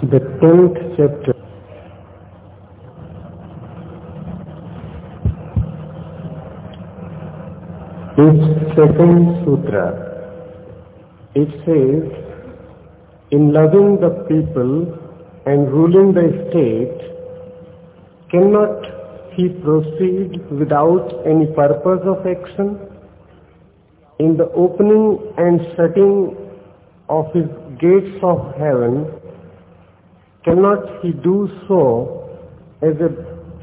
The tenth chapter. Its second sutra. It says, in loving the people and ruling the state, cannot he proceed without any purpose of action? In the opening and shutting of his gates of heaven, cannot he do so as a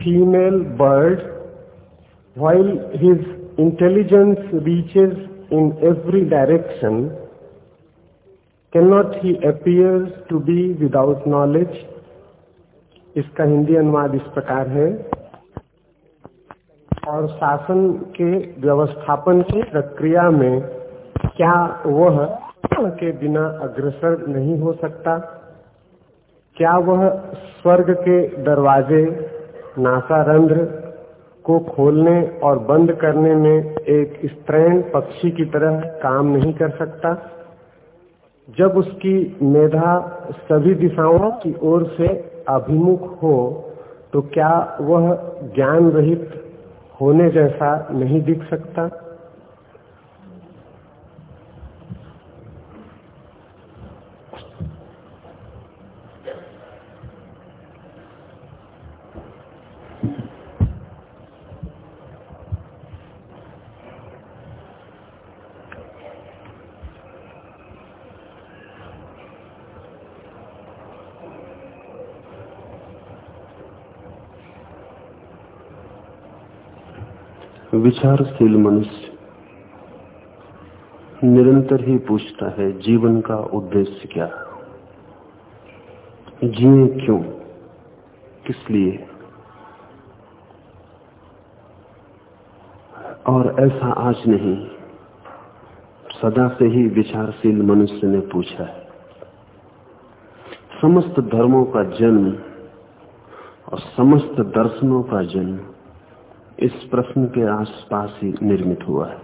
female bird while his intelligence reaches in every direction cannot he appears to be without knowledge इसका हिंदी अनुवाद इस प्रकार है और शासन के व्यवस्थापन की प्रक्रिया में क्या वह के बिना अग्रसर नहीं हो सकता क्या वह स्वर्ग के दरवाजे, नासारंध्र को खोलने और बंद करने में एक स्त्रैण पक्षी की तरह काम नहीं कर सकता? जब उसकी मेधा सभी दिशाओं की ओर से अभिमुख हो तो क्या वह ज्ञान रहित होने जैसा नहीं दिख सकता? विचारशील मनुष्य निरंतर ही पूछता है, जीवन का उद्देश्य क्या जिए क्यों? किस लिए? और ऐसा आज नहीं, सदा से ही विचारशील मनुष्य ने पूछा है। समस्त धर्मों का जन्म और समस्त दर्शनों का जन्म इस प्रश्न के आसपास ही निर्मित हुआ है।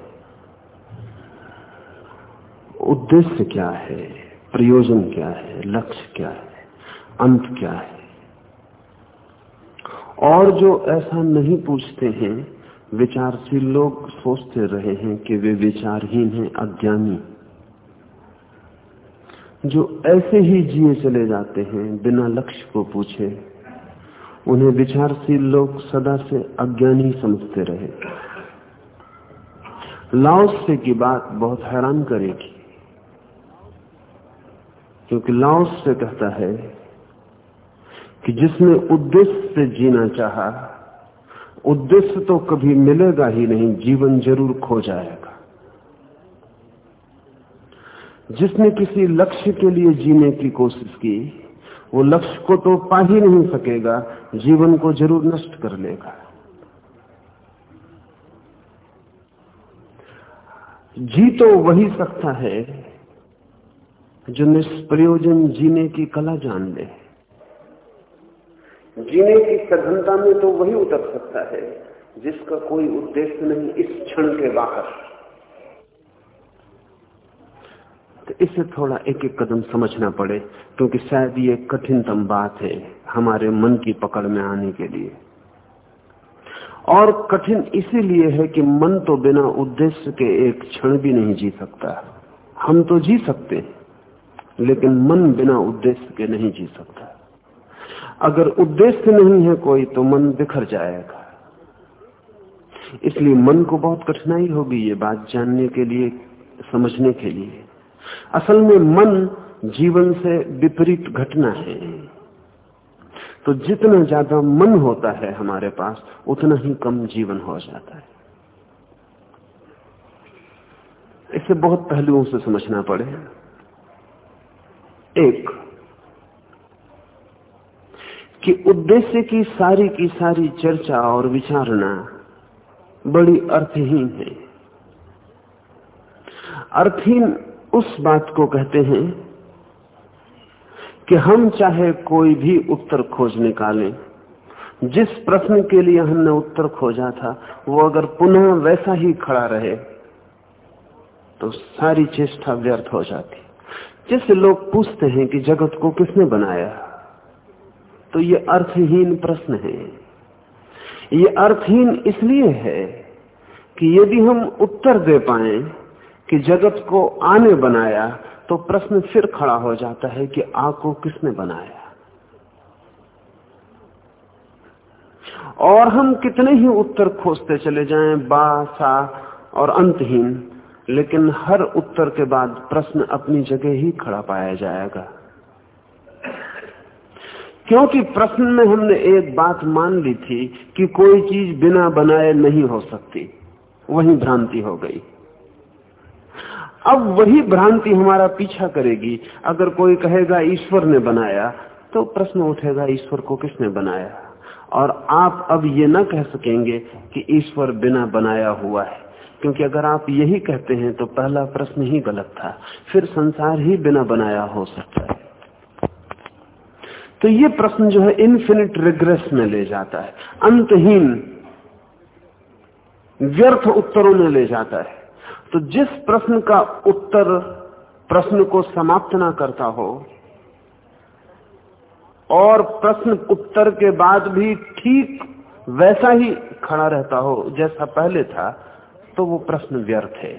उद्देश्य क्या है? प्रयोजन क्या है? लक्ष्य क्या है? अंत क्या है? और जो ऐसा नहीं पूछते हैं, विचारशील लोग सोचते रहे हैं कि वे विचारहीन हैं, अज्ञानी। जो ऐसे ही जिए चले जाते हैं, बिना लक्ष्य को पूछे उन्हें विचारशील लोग सदा से अज्ञानी समझते रहे। लाओस की बात बहुत हैरान करेगी, क्योंकि लाओस कहता है कि जिसने उद्देश्य से जीना चाहा, उद्देश्य तो कभी मिलेगा ही नहीं, जीवन ज़रूर खो जाएगा। जिसने किसी लक्ष्य के लिए जीने की कोशिश की वो लक्ष्य को तो पा ही नहीं सकेगा, जीवन को ज़रूर नष्ट कर लेगा। जी तो वही सकता है, जो निष्प्रयोजन जीने की कला जान ले। जीने की सघनता में तो वही उतर सकता है, जिसका कोई उद्देश्य नहीं इस क्षण के बाहर। तो इसे थोड़ा एक एक कदम समझना पड़े, क्योंकि शायद ये कठिनतम बात है हमारे मन की पकड़ में आने के लिए। और कठिन इसीलिए है कि मन तो बिना उद्देश्य के एक क्षण भी नहीं जी सकता। हम तो जी सकते हैं, लेकिन मन बिना उद्देश्य के नहीं जी सकता। अगर उद्देश्य नहीं है कोई तो मन बिखर जाएगा। इसलिए मन को बहुत कठिनाई होगी ये बात जानने के लिए, समझने के लिए। असल में मन जीवन से विपरीत घटना है। तो जितना ज़्यादा मन होता है हमारे पास, उतना ही कम जीवन हो जाता है। इसे बहुत पहलुओं से समझना पड़े। एक, कि उद्देश्य की सारी की सारी चर्चा और विचारणा बड़ी अर्थहीन है। अर्थहीन उस बात को कहते हैं कि हम चाहे कोई भी उत्तर खोज निकालें, जिस प्रश्न के लिए हमने उत्तर खोजा था, वो अगर पुनः वैसा ही खड़ा रहे तो सारी चेष्टा व्यर्थ हो जाती। जैसे लोग पूछते हैं कि जगत को किसने बनाया तो ये अर्थहीन प्रश्न है। ये अर्थहीन इसलिए है कि यदि हम उत्तर दे पाए कि जगत को आने बनाया तो प्रश्न फिर खड़ा हो जाता है कि आ को किसने बनाया? और हम कितने ही उत्तर खोजते चले जाएँ बा सा और अंतहीन, लेकिन हर उत्तर के बाद प्रश्न अपनी जगह ही खड़ा पाया जाएगा। क्योंकि प्रश्न में हमने एक बात मान ली थी कि कोई चीज़ बिना बनाए नहीं हो सकती, वही भ्रांति हो गई। अब वही भ्रांति हमारा पीछा करेगी। अगर कोई कहेगा, ईश्वर ने बनाया तो प्रश्न उठेगा, ईश्वर को किसने बनाया? और आप अब ये ना कह सकेंगे कि ईश्वर बिना बनाया हुआ है। क्योंकि अगर आप यही कहते हैं तो पहला प्रश्न ही गलत था। फिर संसार ही बिना बनाया हो सकता है। तो ये प्रश्न जो है इन्फिनिट रिग्रेस में ले जाता है। अंतहीन, व्यर्थ उत्तरों में ले जाता है। तो जिस प्रश्न का उत्तर प्रश्न को समाप्त ना करता हो, और प्रश्न उत्तर के बाद भी ठीक वैसा ही खड़ा रहता हो, जैसा पहले था तो वो प्रश्न व्यर्थ है।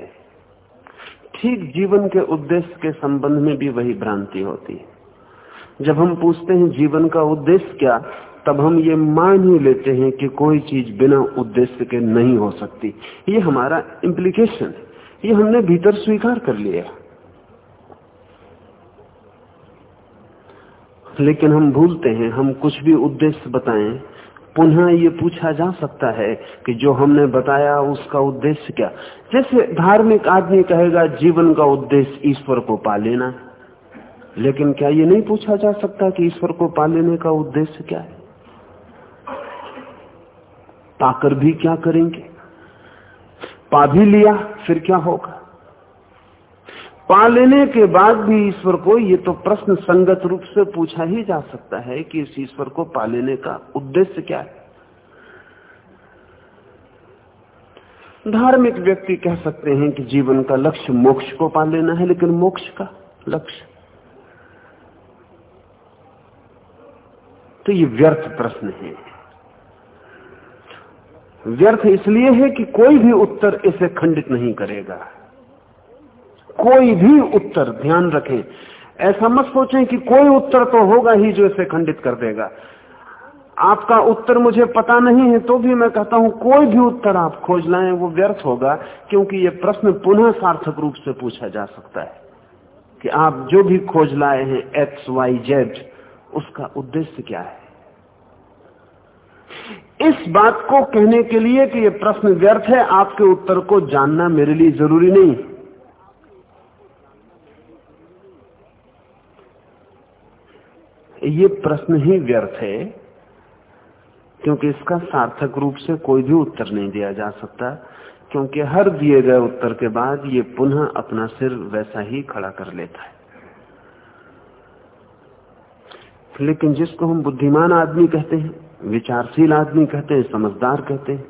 ठीक जीवन के उद्देश्य के संबंध में भी वही भ्रांति होती है। जब हम पूछते हैं जीवन का उद्देश्य क्या तब हम ये मान ही लेते हैं कि कोई चीज़ बिना उद्देश्य के नहीं हो सकती। ये हमारा इम्प्लीकेशन ये हमने भीतर स्वीकार कर लिया। लेकिन हम भूलते हैं, हम कुछ भी उद्देश्य बताएँ, पुनः ये पूछा जा सकता है कि जो हमने बताया उसका उद्देश्य क्या। जैसे धार्मिक आदमी कहेगा, जीवन का उद्देश्य ईश्वर को पा लेना लेकिन क्या ये नहीं पूछा जा सकता कि ईश्वर को पा लेने का उद्देश्य क्या है? पाकर भी क्या करेंगे? पा भी लिया, फिर क्या होगा? पा लेने के बाद भी ईश्वर को ये तो प्रश्न संगत रूप से पूछा ही जा सकता है कि इस ईश्वर को पा लेने का उद्देश्य क्या है। धार्मिक व्यक्ति कह सकते हैं कि जीवन का लक्ष्य मोक्ष को पा लेना है, लेकिन मोक्ष का लक्ष्य? तो ये व्यर्थ प्रश्न है। व्यर्थ इसलिए है कि कोई भी उत्तर इसे खंडित नहीं करेगा। कोई भी उत्तर, ध्यान रखें। ऐसा मत सोचें कि कोई उत्तर तो होगा ही जो इसे खंडित कर देगा। आपका उत्तर मुझे पता नहीं है तो भी मैं कहता हूँ, कोई भी उत्तर आप खोज लाएँ, वो व्यर्थ होगा, क्योंकि ये प्रश्न पुनः सार्थक रूप से पूछा जा सकता है कि आप जो भी खोज लाए हैं एक्स वाई जेड उसका उद्देश्य क्या है? इस बात को कहने के लिए कि यह प्रश्न व्यर्थ है, आपके उत्तर को जानना मेरे लिए ज़रूरी नहीं। ये प्रश्न ही व्यर्थ है, क्योंकि इसका सार्थक रूप से कोई भी उत्तर नहीं दिया जा सकता, क्योंकि हर दिए गए उत्तर के बाद ये पुनः अपना सिर वैसा ही खड़ा कर लेता है। लेकिन जिसको हम बुद्धिमान आदमी कहते हैं विचारशील आदमी कहते हैं समझदार कहते हैं।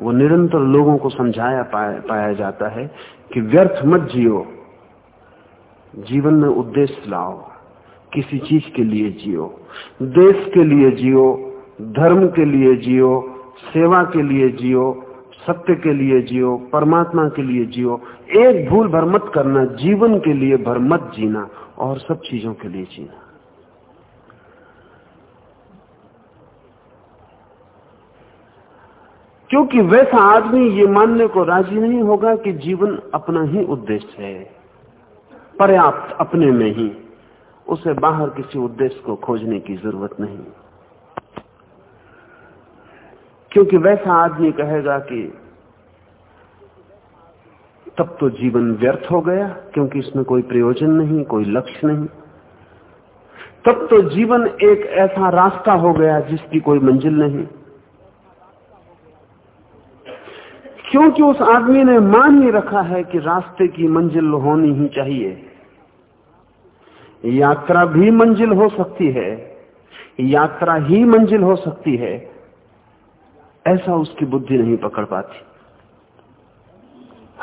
वो निरंतर लोगों को समझाया पाया, पाया जाता है कि व्यर्थ मत जियो। जीवन में उद्देश्य लाओ। किसी चीज़ के लिए जियो। देश के लिए जियो। धर्म के लिए जियो। सेवा के लिए जियो। सत्य के लिए जियो। परमात्मा के लिए जियो। एक भूल भर मत करना। जीवन के लिए भर मत जीना। और सब चीज़ों के लिए जीना। क्योंकि वैसा आदमी ये मानने को राज़ी नहीं होगा कि जीवन अपना ही उद्देश्य है। पर्याप्त अपने में ही। उसे बाहर किसी उद्देश्य को खोजने की ज़रूरत नहीं। क्योंकि वैसा आदमी कहेगा कि तब तो जीवन व्यर्थ हो गया, क्योंकि इसमें कोई प्रयोजन नहीं, कोई लक्ष्य नहीं। तब तो जीवन एक ऐसा रास्ता हो गया जिसकी कोई मंजिल नहीं। क्योंकि उस आदमी ने मान ही रखा है कि रास्ते की मंजिल होनी ही चाहिए। यात्रा भी मंजिल हो सकती है, यात्रा ही मंजिल हो सकती है, ऐसा उसकी बुद्धि नहीं पकड़ पाती।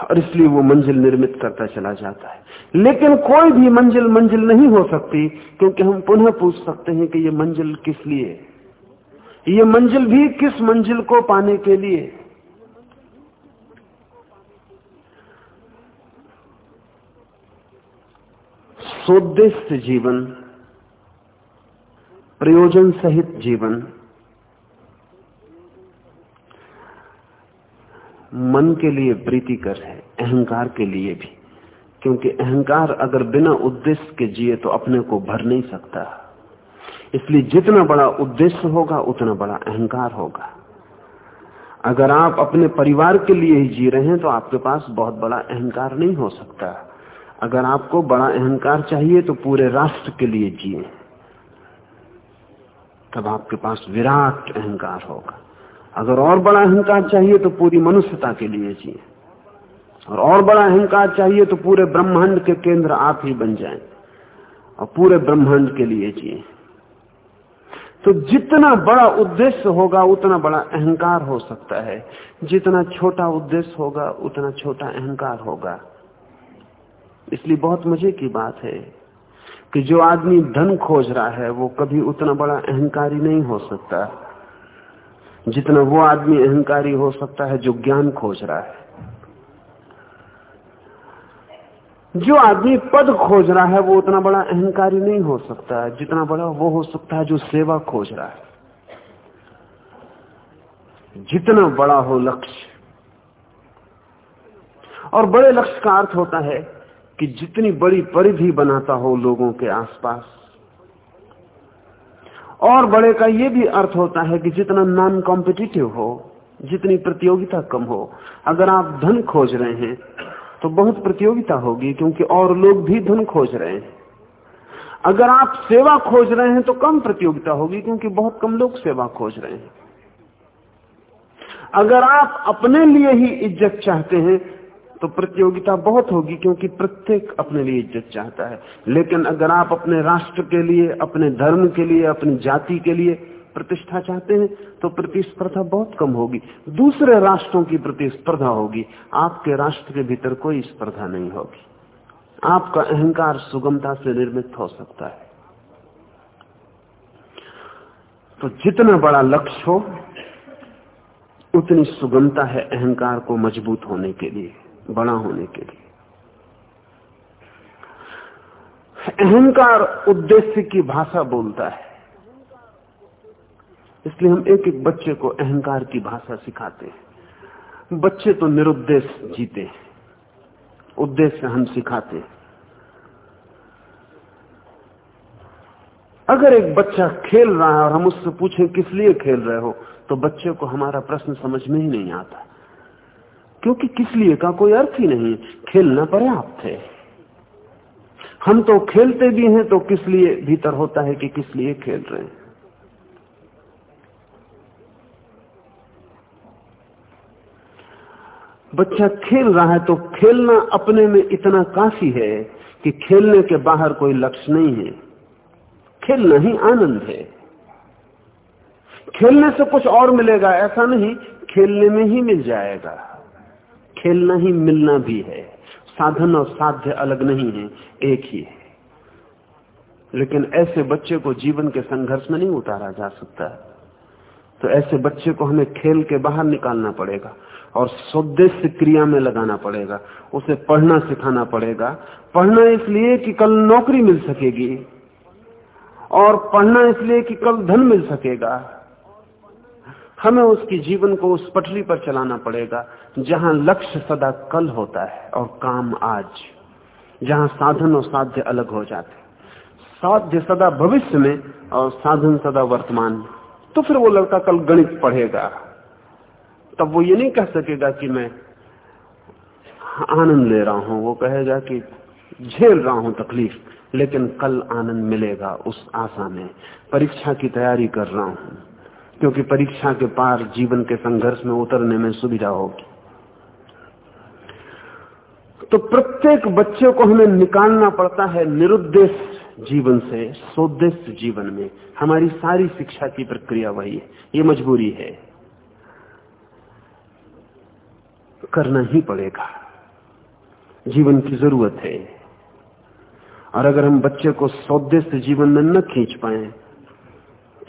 और इसलिए वो मंजिल निर्मित करता चला जाता है। लेकिन कोई भी मंजिल मंजिल नहीं हो सकती, क्योंकि हम पुनः पूछ सकते हैं कि ये मंजिल किस लिए? ये मंजिल भी किस मंजिल को पाने के लिए? सोद्देश्य जीवन, प्रयोजन सहित जीवन। मन के लिए प्रीतिकर है, अहंकार के लिए भी। क्योंकि अहंकार अगर बिना उद्देश्य के जिए तो अपने को भर नहीं सकता। इसलिए जितना बड़ा उद्देश्य होगा, उतना बड़ा अहंकार होगा। अगर आप अपने परिवार के लिए ही जी रहे हैं तो आपके पास बहुत बड़ा अहंकार नहीं हो सकता। अगर आपको बड़ा अहंकार चाहिए तो पूरे राष्ट्र के लिए जिए। तब आपके पास विराट अहंकार होगा। अगर और बड़ा अहंकार चाहिए तो पूरी मनुष्यता के लिए जिए। और और बड़ा अहंकार चाहिए तो पूरे ब्रह्मांड के केंद्र आप ही बन जाएँ और पूरे ब्रह्मांड के लिए जिए। तो जितना बड़ा उद्देश्य होगा, उतना बड़ा अहंकार हो सकता है। जितना छोटा उद्देश्य होगा, उतना छोटा अहंकार होगा। इसलिए बहुत मज़े की बात है कि जो आदमी धन खोज रहा है, वो कभी उतना बड़ा अहंकारी नहीं हो सकता। जितना वो आदमी अहंकारी हो सकता है, जो ज्ञान खोज रहा है। जो आदमी पद खोज रहा है, वो उतना बड़ा अहंकारी नहीं हो सकता। जितना बड़ा वो हो सकता है, जो सेवा खोज रहा है। जितना बड़ा हो लक्ष्य। और बड़े लक्ष्य का अर्थ होता है कि जितनी बड़ी परिधि बनाता हो लोगों के आसपास। और बड़े का यह भी अर्थ होता है कि जितना नॉन कॉम्पिटिटिव हो, जितनी प्रतियोगिता कम हो, अगर आप धन खोज रहे हैं तो बहुत प्रतियोगिता होगी, क्योंकि और लोग भी धन खोज रहे हैं। अगर आप सेवा खोज रहे हैं तो कम प्रतियोगिता होगी, क्योंकि बहुत कम लोग सेवा खोज रहे हैं। अगर आप अपने लिए ही इज़्ज़त चाहते हैं तो प्रतियोगिता बहुत होगी क्योंकि प्रत्येक अपने लिए इज़्ज़त चाहता है। लेकिन अगर आप अपने राष्ट्र के लिए, अपने धर्म के लिए, अपनी जाति के लिए प्रतिष्ठा चाहते हैं तो प्रतिस्पर्धा बहुत कम होगी। दूसरे राष्ट्रों की प्रतिस्पर्धा होगी। आपके राष्ट्र के भीतर कोई स्पर्धा नहीं होगी। आपका अहंकार सुगमता से निर्मित हो सकता है। तो जितना बड़ा लक्ष्य हो, उतनी सुगमता है अहंकार को मज़बूत होने के लिए। बड़ा होने के लिए। अहंकार उद्देश्य की भाषा बोलता है। इसलिए हम एक एक बच्चे को अहंकार की भाषा सिखाते हैं। बच्चे तो निरुद्देश्य जीते हैं। उद्देश्य हम सिखाते हैं। अगर एक बच्चा खेल रहा है और हम उससे पूछें, किस लिए खेल रहे हो? तो बच्चे को हमारा प्रश्न समझ में ही नहीं आता। क्योंकि किस लिए का कोई अर्थ ही नहीं? खेलना पर्याप्त है। हम तो खेलते भी हैं तो किस लिए भीतर होता है कि किस लिए खेल रहे हैं? बच्चा खेल रहा है तो खेलना अपने में इतना काफ़ी है कि खेलने के बाहर कोई लक्ष्य नहीं है। खेलना ही आनंद है। खेलने से कुछ और मिलेगा, ऐसा नहीं, खेलने में ही मिल जाएगा। खेलना ही, मिलना भी है। साधन और साध्य अलग नहीं है, एक ही है। लेकिन ऐसे बच्चे को जीवन के संघर्ष में नहीं उतारा जा सकता। तो ऐसे बच्चे को हमें खेल के बाहर निकालना पड़ेगा और स्वदेश क्रिया में लगाना पड़ेगा। उसे पढ़ना सिखाना पड़ेगा। पढ़ना इसलिए कि कल नौकरी मिल सकेगी और पढ़ना इसलिए कि कल धन मिल सकेगा। हमें उसकी जीवन को उस पटरी पर चलाना पड़ेगा, जहाँ लक्ष्य सदा कल होता है और काम आज, जहाँ साधन और साध्य अलग हो जाते साध्य सदा भविष्य में और साधन सदा वर्तमान। तो फिर वो लड़का कल गणित पढ़ेगा। तब वो ये नहीं कह सकेगा कि मैं आनंद ले रहा हूँ। वो कहेगा कि झेल रहा हूँ तकलीफ़, लेकिन कल आनंद मिलेगा उस आशा में। परीक्षा की तैयारी कर रहा हूँ। क्योंकि परीक्षा के पार जीवन के संघर्ष में उतरने में सुविधा होगी। तो प्रत्येक बच्चे को हमें निकालना पड़ता है निरुद्देश जीवन से सोद्देश्य जीवन में। हमारी सारी शिक्षा की प्रक्रिया वही है। ये मजबूरी है। करना ही पड़ेगा। जीवन की ज़रूरत है। और अगर हम बच्चे को सौदे से जीवन में न खींच पाए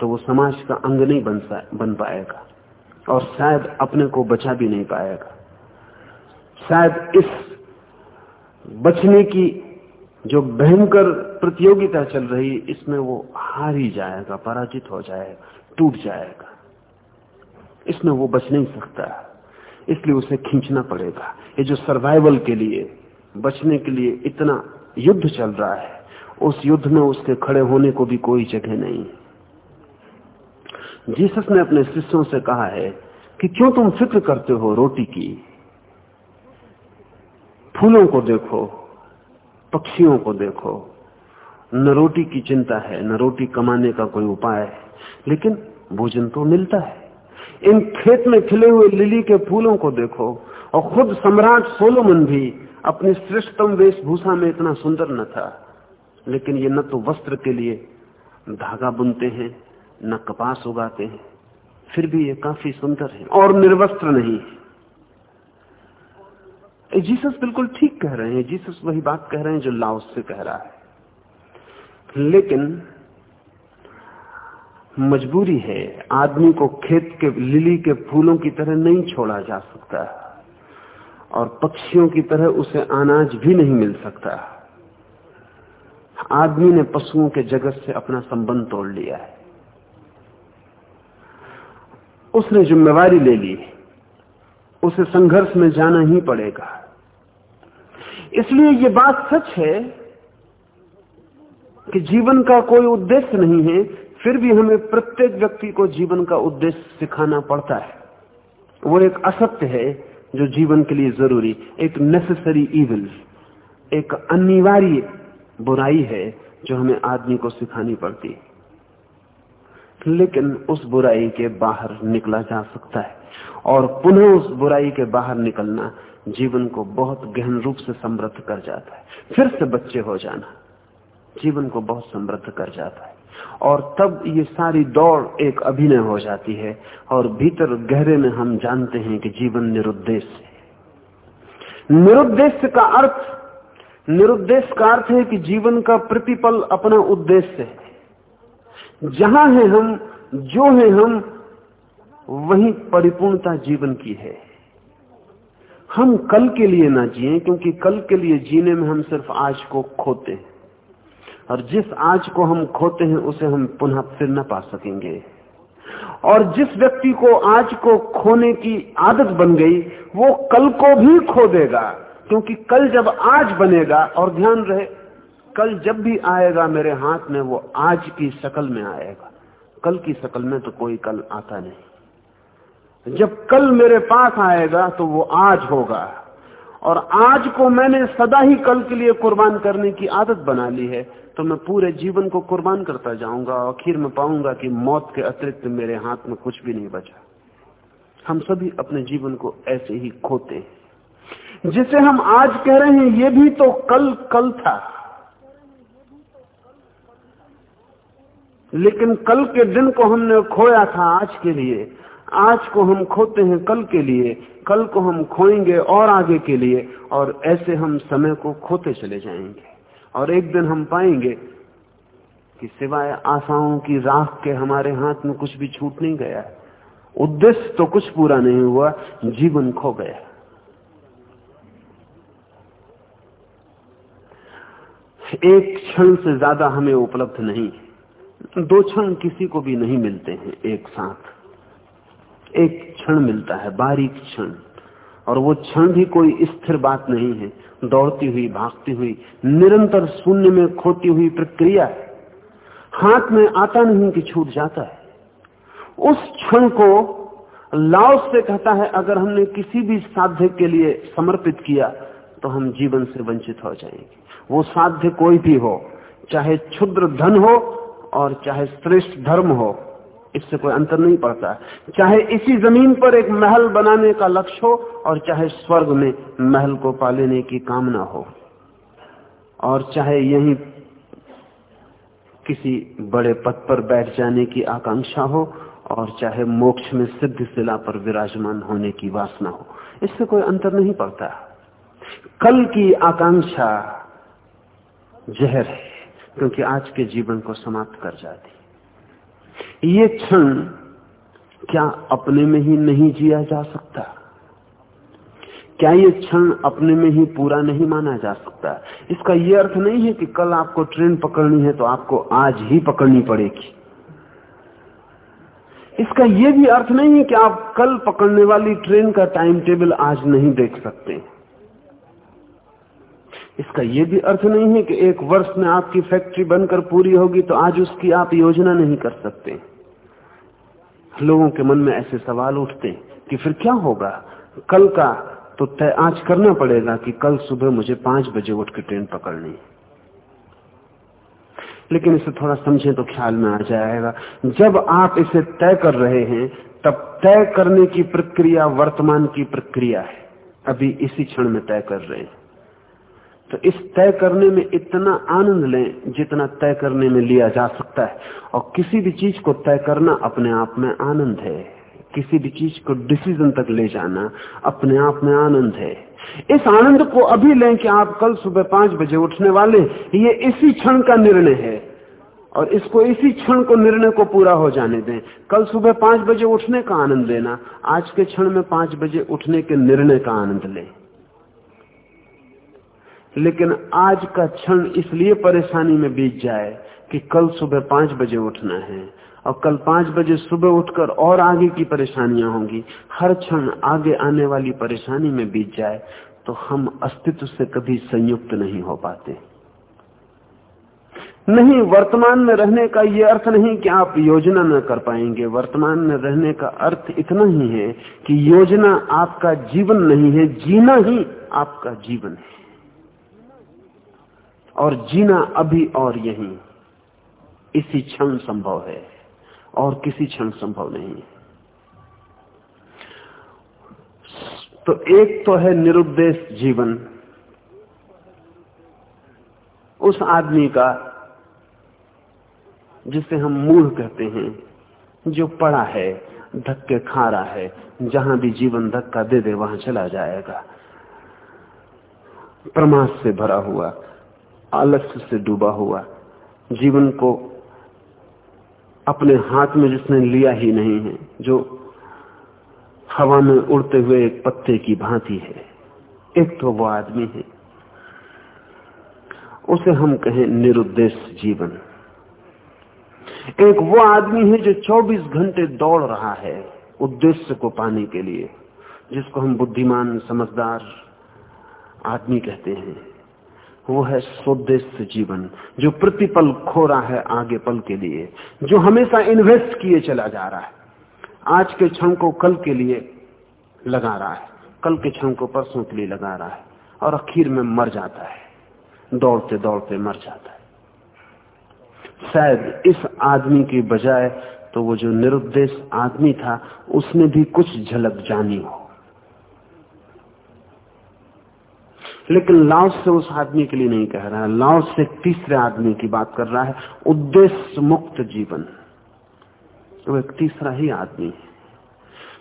तो वो समाज का अंग नहीं बन बन पाएगा। और शायद अपने को बचा भी नहीं पाएगा। शायद इस बचने की जो भयंकर प्रतियोगिता चल रही, इसमें वो हार ही जाएगा, पराजित हो जाएगा, टूट जाएगा। इसमें वो बच नहीं सकता। इसलिए उसे खींचना पड़ेगा। ये जो सर्वाइवल के लिए, बचने के लिए इतना युद्ध चल रहा है, उस युद्ध में उसके खड़े होने को भी कोई जगह नहीं। जीसस ने अपने शिष्यों से कहा है कि क्यों तुम फ़िक्र करते हो रोटी की? फूलों को देखो, पक्षियों को देखो। न रोटी की चिंता है, न रोटी कमाने का कोई उपाय है, लेकिन भोजन तो मिलता है। इन खेत में खिले हुए लिली के फूलों को देखो और खुद सम्राट सोलोमन भी अपनी श्रेष्ठतम वेशभूषा में इतना सुंदर न था। लेकिन ये न तो वस्त्र के लिए धागा बुनते हैं न कपास उगाते हैं। फिर भी ये काफ़ी सुंदर है और निर्वस्त्र नहीं है। जीसस बिल्कुल ठीक कह रहे हैं। जीसस वही बात कह रहे हैं जो लाओस से कह रहा है। लेकिन मजबूरी है, आदमी को खेत के, लिली के फूलों की तरह नहीं छोड़ा जा सकता और पक्षियों की तरह उसे अनाज भी नहीं मिल सकता। आदमी ने पशुओं के जगत से अपना संबंध तोड़ लिया है। उसने जिम्मेवारी ले ली। उसे संघर्ष में जाना ही पड़ेगा। इसलिए यह बात सच है कि जीवन का कोई उद्देश्य नहीं है, फिर भी हमें प्रत्येक व्यक्ति को जीवन का उद्देश्य सिखाना पड़ता है। वो एक असत्य है जो जीवन के लिए ज़रूरी, एक नेसेसरी इविल एक अनिवार्य बुराई है जो हमें आदमी को सिखानी पड़ती। है लेकिन उस बुराई के बाहर निकला जा सकता है। और पुनः उस बुराई के बाहर निकलना जीवन को बहुत गहन रूप से समृद्ध कर जाता है। फिर से बच्चे हो जाना जीवन को बहुत समृद्ध कर जाता है। और तब ये सारी दौड़ एक अभिनय हो जाती है और भीतर गहरे में हम जानते हैं कि जीवन निरुद्देश्य है। निरुद्देश्य का अर्थ, निरुद्देश्य का अर्थ है कि जीवन का प्रतिपल अपना उद्देश्य है। जहाँ है हम, जो है हम, वही परिपूर्णता जीवन की है। हम कल के लिए ना जिए, क्योंकि कल के लिए जीने में हम सिर्फ़ आज को खोते हैं। और जिस आज को हम खोते हैं, उसे हम पुनः फिर न पा सकेंगे। और जिस व्यक्ति को आज को खोने की आदत बन गई, वो कल को भी खो देगा, क्योंकि कल जब आज बनेगा, और ध्यान रहे कल जब भी आएगा मेरे हाथ में, वो आज की शकल में आएगा। कल की शकल में तो कोई कल आता नहीं। जब कल मेरे पास आएगा तो वो आज होगा। और आज को मैंने सदा ही कल के लिए कुर्बान करने की आदत बना ली है तो मैं पूरे जीवन को कुर्बान करता जाऊँगा और आखिर में पाऊँगा कि मौत के अतिरिक्त मेरे हाथ में कुछ भी नहीं बचा। हम सभी अपने जीवन को ऐसे ही खोते हैं। जिसे हम आज कह रहे हैं, ये भी तो कल कल था। लेकिन कल के दिन को हमने खोया था आज के लिए। आज को हम खोते हैं कल के लिए। कल को हम खोएँगे और आगे के लिए। और ऐसे हम समय को खोते चले जाएँगे। और एक दिन हम पाएँगे कि सिवाय आशाओं की राख के हमारे हाथ में कुछ भी छूट नहीं गया। उद्देश्य तो कुछ पूरा नहीं हुआ, जीवन खो गया। एक क्षण से ज़्यादा हमें उपलब्ध नहीं दो क्षण किसी को भी नहीं मिलते हैं एक साथ। एक क्षण मिलता है, बारीक क्षण। और वो क्षण भी कोई स्थिर बात नहीं है। दौड़ती हुई, भागती हुई, निरंतर शून्य में खोती हुई प्रक्रिया है। हाथ में आता नहीं कि छूट जाता है। उस क्षण को लाओस से कहता है, अगर हमने किसी भी साध्य के लिए समर्पित किया तो हम जीवन से वंचित हो जाएँगे। वो साध्य कोई भी हो, चाहे क्षुद्र धन हो और चाहे श्रेष्ठ धर्म हो, इससे कोई अंतर नहीं पड़ता। चाहे इसी ज़मीन पर एक महल बनाने का लक्ष्य हो और चाहे स्वर्ग में महल को पा लेने की कामना हो। और चाहे यही किसी बड़े पद पर बैठ जाने की आकांक्षा हो और चाहे मोक्ष में सिद्ध शिला पर विराजमान होने की वासना हो। इससे कोई अंतर नहीं पड़ता। कल की आकांक्षा जहर है। क्योंकि आज के जीवन को समाप्त कर जाती ये क्षण क्या अपने में ही नहीं जिया जा सकता? क्या ये क्षण अपने में ही पूरा नहीं माना जा सकता? इसका यह अर्थ नहीं है कि कल आपको ट्रेन पकड़नी है तो आपको आज ही पकड़नी पड़ेगी। इसका यह भी अर्थ नहीं है कि आप कल पकड़ने वाली ट्रेन का टाइम टेबल आज नहीं देख सकते। इसका यह भी अर्थ नहीं है कि एक वर्ष में आपकी फैक्ट्री बनकर पूरी होगी तो आज उसकी आप योजना नहीं कर सकते। लोगों के मन में ऐसे सवाल उठते कि फिर क्या होगा? कल का तो तय आज करना पड़ेगा कि कल सुबह मुझे पाँच बजे उठ के ट्रेन पकड़नी लेकिन इसे थोड़ा समझे तो ख्याल में आ जाएगा। जब आप इसे तय कर रहे हैं, तब तय करने की प्रक्रिया वर्तमान की प्रक्रिया है। अभी इसी क्षण में तय कर रहे हैं। तो इस तय करने में इतना आनंद लें जितना तय करने में लिया जा सकता है। और किसी भी चीज़ को तय करना अपने आप में आनंद है। किसी भी चीज़ को डिसीज़न तक ले जाना अपने आप में आनंद है। इस आनंद को अभी लें कि आप कल सुबह पाँच बजे उठने वाले ये इसी क्षण का निर्णय है। और इसको इसी क्षण को निर्णय को पूरा हो जाने दें। कल सुबह पाँच बजे उठने का आनंद लेना, आज के क्षण में पाँच बजे उठने के निर्णय का आनंद लें। लेकिन आज का क्षण इसलिए परेशानी में बीत जाए कि कल सुबह पाँच बजे उठना है और कल पाँच बजे सुबह उठकर और आगे की परेशानियाँ होंगी। हर क्षण आगे आने वाली परेशानी में बीत जाए तो हम अस्तित्व से कभी संयुक्त नहीं हो पाते। नहीं, वर्तमान में रहने का यह अर्थ नहीं कि आप योजना न कर पाएँगे। वर्तमान में रहने का अर्थ इतना ही है कि योजना आपका जीवन नहीं है, जीना ही आपका जीवन है। और जीना अभी और यही। इसी क्षण संभव है, और किसी क्षण संभव नहीं। है तो एक तो है निरुद्देश जीवन। उस आदमी का, जिसे हम मूढ़ कहते हैं, जो पड़ा है, धक्के खा रहा है, जहाँ भी जीवन धक्का दे दे, वहाँ चला जाएगा। प्रमाद से भरा हुआ आलस्य से डूबा हुआ। जीवन को अपने हाथ में जिसने लिया ही नहीं है, जो हवा में उड़ते हुए एक पत्ते की भांति है। एक तो वो आदमी है। उसे हम कहें निरुद्देश जीवन। एक वो आदमी है जो 24 घंटे दौड़ रहा है उद्देश्य को पाने के लिए, जिसको हम बुद्धिमान, समझदार आदमी कहते हैं। वो है स्वदेश जीवन, जो प्रतिपल खो रहा है आगे पल के लिए, जो हमेशा इन्वेस्ट किए चला जा रहा है। आज के क्षण को कल के लिए लगा रहा है। कल के क्षण को परसों के लिए लगा रहा है। और आखिर में मर जाता है। दौड़ते दौड़ते मर जाता है। शायद इस आदमी की बजाय तो वो जो निरुद्देश आदमी था, उसने भी कुछ झलक जानी हो। लेकिन लाओस से उस आदमी के लिए नहीं कह रहा है लाओस से तीसरे आदमी की बात कर रहा है, उद्देश्य मुक्त जीवन। वो एक तीसरा ही आदमी है।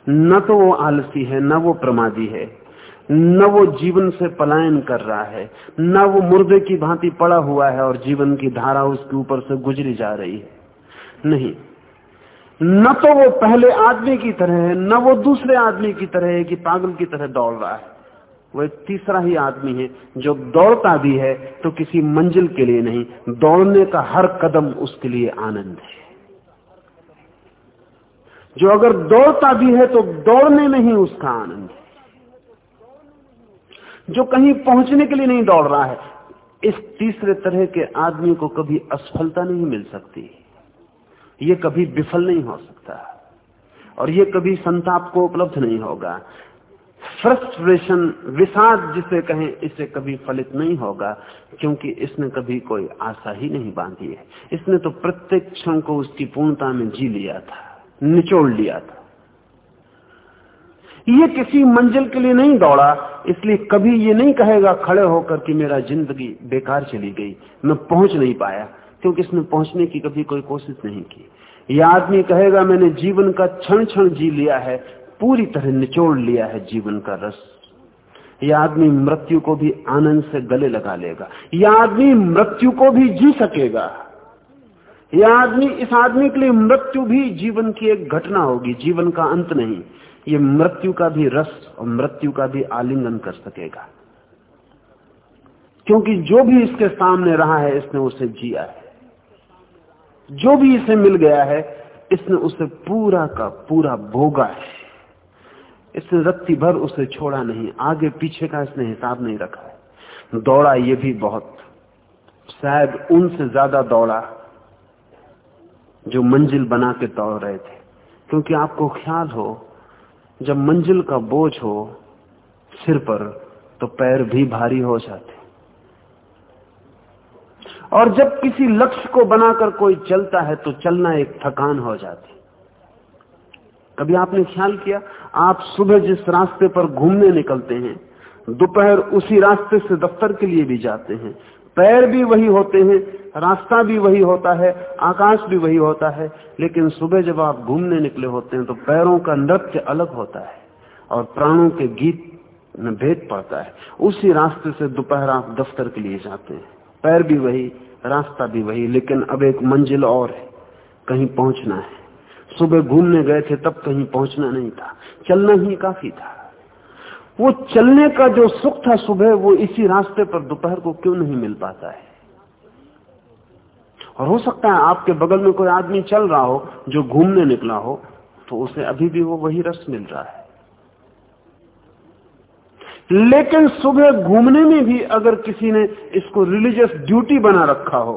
न तो वो आलसी है, न वो प्रमादी है, न वो जीवन से पलायन कर रहा है, न वो मुर्दे की भांति पड़ा हुआ है और जीवन की धारा उसके ऊपर से गुजरी जा रही है। नहीं। न तो वो पहले आदमी की तरह है, न वो दूसरे आदमी की तरह है कि पागल की तरह दौड़ रहा है। वो एक तीसरा ही आदमी है, जो दौड़ता भी है तो किसी मंजिल के लिए नहीं, दौड़ने का हर कदम उसके लिए आनंद है। जो अगर दौड़ता भी है तो दौड़ने में ही उसका आनंद है। जो कहीं पहुँचने के लिए नहीं दौड़ रहा है, इस तीसरे तरह के आदमी को कभी असफलता नहीं मिल सकती। ये कभी विफल नहीं हो सकता। और ये कभी संताप को उपलब्ध नहीं होगा। फ्रस्ट्रेशन विषाद जिसे कहें, इसे कभी फलित नहीं होगा, क्योंकि इसने कभी कोई आशा ही नहीं बांधी है। इसने तो प्रत्येक क्षण को उसकी पूर्णता में जी लिया था, निचोड़ लिया था। ये किसी मंजिल के लिए नहीं दौड़ा, इसलिए कभी ये नहीं कहेगा खड़े होकर कि मेरा ज़िंदगी बेकार चली गई, मैं पहुँच नहीं पाया, क्योंकि इसने पहुँचने की कभी कोई कोशिश नहीं की। यह आदमी कहेगा, मैंने जीवन का क्षण क्षण जी लिया है पूरी तरह निचोड़ लिया है जीवन का रस। यह आदमी मृत्यु को भी आनंद से गले लगा लेगा। यह आदमी मृत्यु को भी जी सकेगा। यह आदमी, इस आदमी के लिए मृत्यु भी जीवन की एक घटना होगी, जीवन का अंत नहीं। ये मृत्यु का भी रस और मृत्यु का भी आलिंगन कर सकेगा। क्योंकि जो भी इसके सामने रहा है, इसने उसे जिया है। जो भी इसे मिल गया है, इसने उसे पूरा का पूरा भोगा है। इसने रत्ती भर उसे छोड़ा नहीं, आगे पीछे का इसने हिसाब नहीं रखा है। दौड़ा ये भी बहुत। शायद उनसे ज़्यादा दौड़ा जो मंजिल बना के दौड़ रहे थे। क्योंकि आपको ख्याल हो, जब मंजिल का बोझ हो सिर पर तो पैर भी भारी हो जाते। और जब किसी लक्ष्य को बनाकर कोई चलता है तो चलना एक थकान हो जाती। कभी आपने ख्याल किया? आप सुबह जिस रास्ते पर घूमने निकलते हैं, दोपहर उसी रास्ते से दफ्तर के लिए भी जाते हैं। पैर भी वही होते हैं, रास्ता भी वही होता है, आकाश भी वही होता है, लेकिन सुबह जब आप घूमने निकले होते हैं तो पैरों का नृत्य अलग होता है और प्राणों के गीत में भेद पड़ता है। उसी रास्ते से दोपहर आप दफ्तर के लिए जाते हैं। पैर भी वही, रास्ता भी वही, लेकिन अब एक मंजिल और है, कहीं पहुँचना है। सुबह घूमने गए थे, तब कहीं पहुँचना नहीं था। चलना ही काफ़ी था। वो चलने का जो सुख था सुबह, वो इसी रास्ते पर दोपहर को क्यों नहीं मिल पाता है? और हो सकता है आपके बगल में कोई आदमी चल रहा हो, जो घूमने निकला हो तो उसे अभी भी वो वही रस मिल रहा है। लेकिन सुबह घूमने में भी अगर किसी ने इसको रिलीजियस ड्यूटी बना रखा हो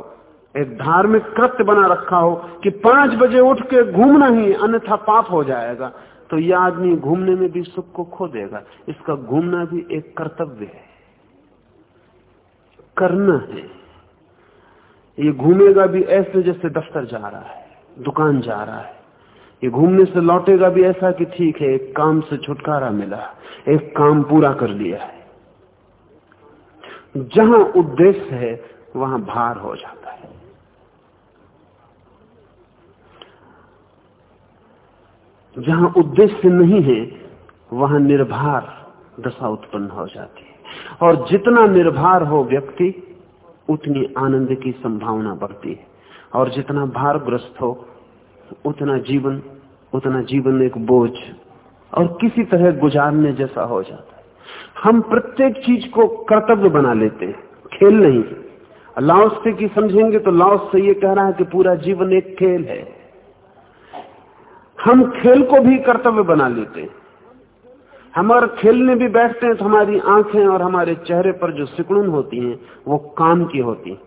एक धार्मिक कृत्य बना रखा हो कि पाँच बजे उठ के घूमना ही अन्यथा पाप हो जाएगा तो यह आदमी घूमने में भी सुख को खो देगा। इसका घूमना भी एक कर्तव्य है। करना है। ये घूमेगा भी ऐसे जैसे दफ्तर जा रहा है, दुकान जा रहा है। ये घूमने से लौटेगा भी ऐसा कि ठीक है, एक काम से छुटकारा मिला, एक काम पूरा कर लिया है। जहाँ उद्देश्य है, वहाँ भार हो जाता है जहाँ उद्देश्य नहीं है, वहाँ निर्भर दशा उत्पन्न हो जाती है। और जितना निर्भर हो व्यक्ति, उतनी आनंद की संभावना बढ़ती है। और जितना भारग्रस्त हो, उतना जीवन उतना जीवन एक बोझ और किसी तरह गुजारने जैसा हो जाता है। हम प्रत्येक चीज़ को कर्तव्य बना लेते हैं, खेल नहीं लाओस से की समझेंगे तो लाओस से ये कह रहा है कि पूरा जीवन एक खेल है। हम खेल को भी कर्तव्य बना लेते हैं। हम अगर खेलने भी बैठते हैं तो हमारी आँखें और हमारे चेहरे पर जो सिकुड़न होती हैं, वो काम की होती हैं।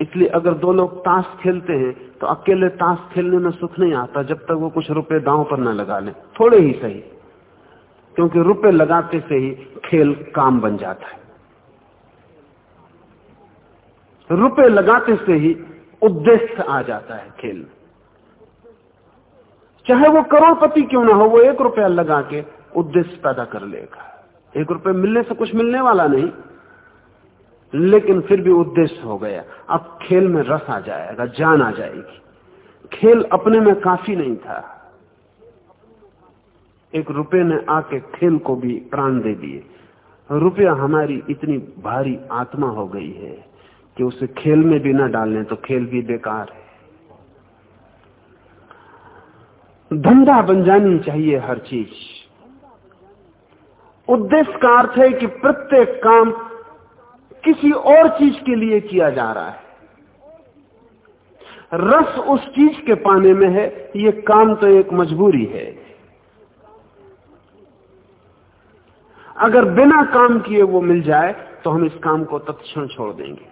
इसलिए अगर दो लोग ताश खेलते हैं तो अकेले ताश खेलने में सुख नहीं आता, जब तक वो कुछ रुपए दांव पर न लगा ले। थोड़े ही सही। क्योंकि रुपए लगाते से ही खेल काम बन जाता है। रुपए लगाते से ही उद्देश्य आ जाता है खेल। में चाहे वो करोड़पति क्यों ना हो, वो एक रुपया लगा के उद्देश्य पैदा कर लेगा। एक रुपये मिलने से कुछ मिलने वाला नहीं, लेकिन फिर भी उद्देश्य हो गया। अब खेल में रस आ जाएगा, जान आ जाएगी। खेल अपने में काफ़ी नहीं था। एक रुपये ने आके खेल को भी प्राण दे दिए। रुपया हमारी इतनी भारी आत्मा हो गई है कि उसे खेल में भी ना डालने तो खेल भी बेकार है। धंधा बन जानी चाहिए हर चीज़। उद्देश्य का अर्थ है कि प्रत्येक काम किसी और चीज़ के लिए किया जा रहा है। रस उस चीज़ के पाने में है, ये काम तो एक मजबूरी है। अगर बिना काम किए वो मिल जाए तो हम इस काम को तत्क्षण छोड़ देंगे।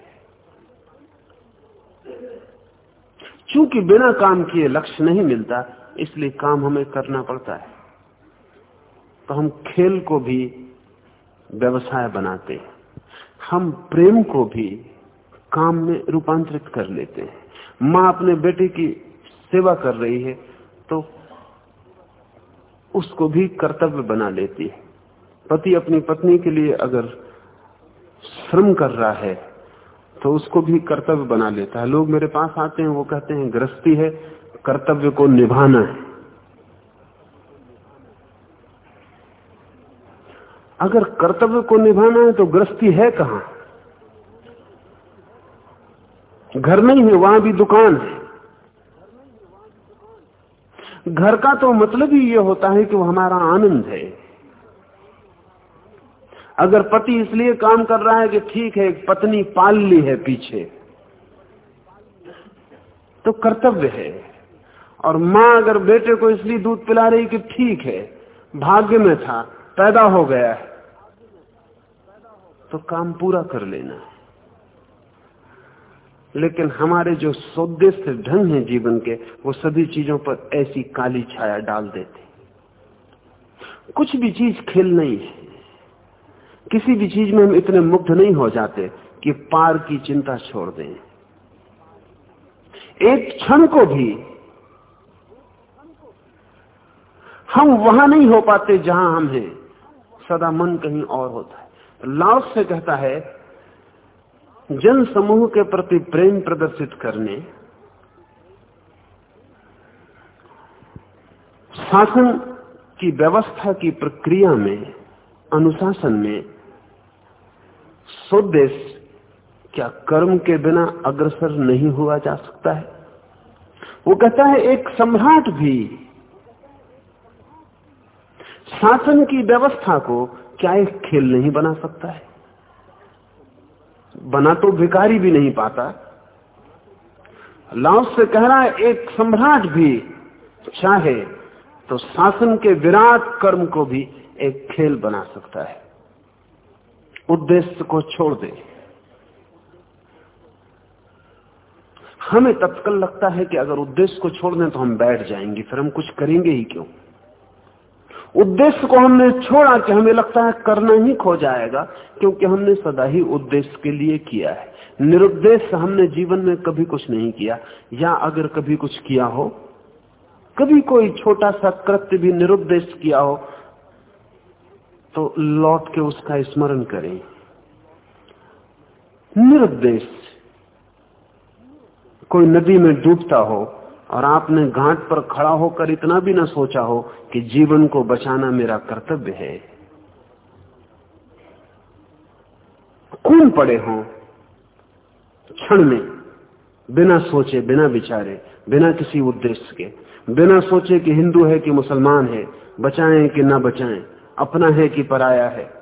चूँकि बिना काम किए लक्ष्य नहीं मिलता इसलिए काम हमें करना पड़ता है। तो हम खेल को भी व्यवसाय बनाते हैं। हम प्रेम को भी काम में रूपांतरित कर लेते हैं। माँ अपने बेटे की सेवा कर रही है तो उसको भी कर्तव्य बना लेती है। पति अपनी पत्नी के लिए अगर श्रम कर रहा है तो उसको भी कर्तव्य बना लेता है। लोग मेरे पास आते हैं, वो कहते हैं गृहस्थी है कर्तव्य को निभाना है। अगर कर्तव्य को निभाना है तो गृहस्थी है कहाँ? घर नहीं है, वहाँ भी दुकान है। घर का तो मतलब ही यह होता है कि वो हमारा आनंद है। अगर पति इसलिए काम कर रहा है कि ठीक है पत्नी पाल ली है पीछे तो कर्तव्य है। और माँ अगर बेटे को इसलिए दूध पिला रही कि ठीक है, भाग्य में था, पैदा हो गया है तो काम पूरा कर लेना है। लेकिन हमारे जो सौदेश्य ढंग है जीवन के, वो सभी चीज़ों पर ऐसी काली छाया डाल देते। कुछ भी चीज़ खेल नहीं है। किसी भी चीज़ में हम इतने मुग्ध नहीं हो जाते कि पार की चिंता छोड़ दें। एक क्षण को भी हम वहाँ नहीं हो पाते जहाँ हम हैं। सदा मन कहीं और होता है। लाओस से कहता है, जन समूह के प्रति प्रेम प्रदर्शित करने, शासन की व्यवस्था की प्रक्रिया में, अनुशासन में, स्वदेश क्या कर्म के बिना अग्रसर नहीं हुआ जा सकता है? वो कहता है, एक सम्राट भी शासन की व्यवस्था को क्या एक खेल नहीं बना सकता है? बना तो भिकारी भी नहीं पाता। लाओस से कह रहा है, एक सम्राट भी चाहे तो शासन के विराट कर्म को भी एक खेल बना सकता है। उद्देश्य को छोड़ दे। हमें तत्काल लगता है कि अगर उद्देश्य को छोड़ दें तो हम बैठ जाएँगे, फिर हम कुछ करेंगे ही क्यों? उद्देश्य को हमने छोड़ा कि हमें लगता है करना ही खो जाएगा, क्योंकि हमने सदा ही उद्देश्य के लिए किया है। निरुद्देश्य हमने जीवन में कभी कुछ नहीं किया, या अगर कभी कुछ किया हो, कभी कोई छोटा सा कृत्य भी निरुद्देश्य किया हो तो लौट के उसका स्मरण करें। निरुद्देश्य कोई नदी में डूबता हो और आपने घाट पर खड़ा होकर इतना भी ना सोचा हो कि जीवन को बचाना मेरा कर्तव्य है। कौन पड़े हों, क्षण में, बिना सोचे, बिना विचारे, बिना किसी उद्देश्य के, बिना सोचे कि हिंदू है कि मुसलमान है, बचाएँ कि ना बचाएँ, अपना है कि पराया है।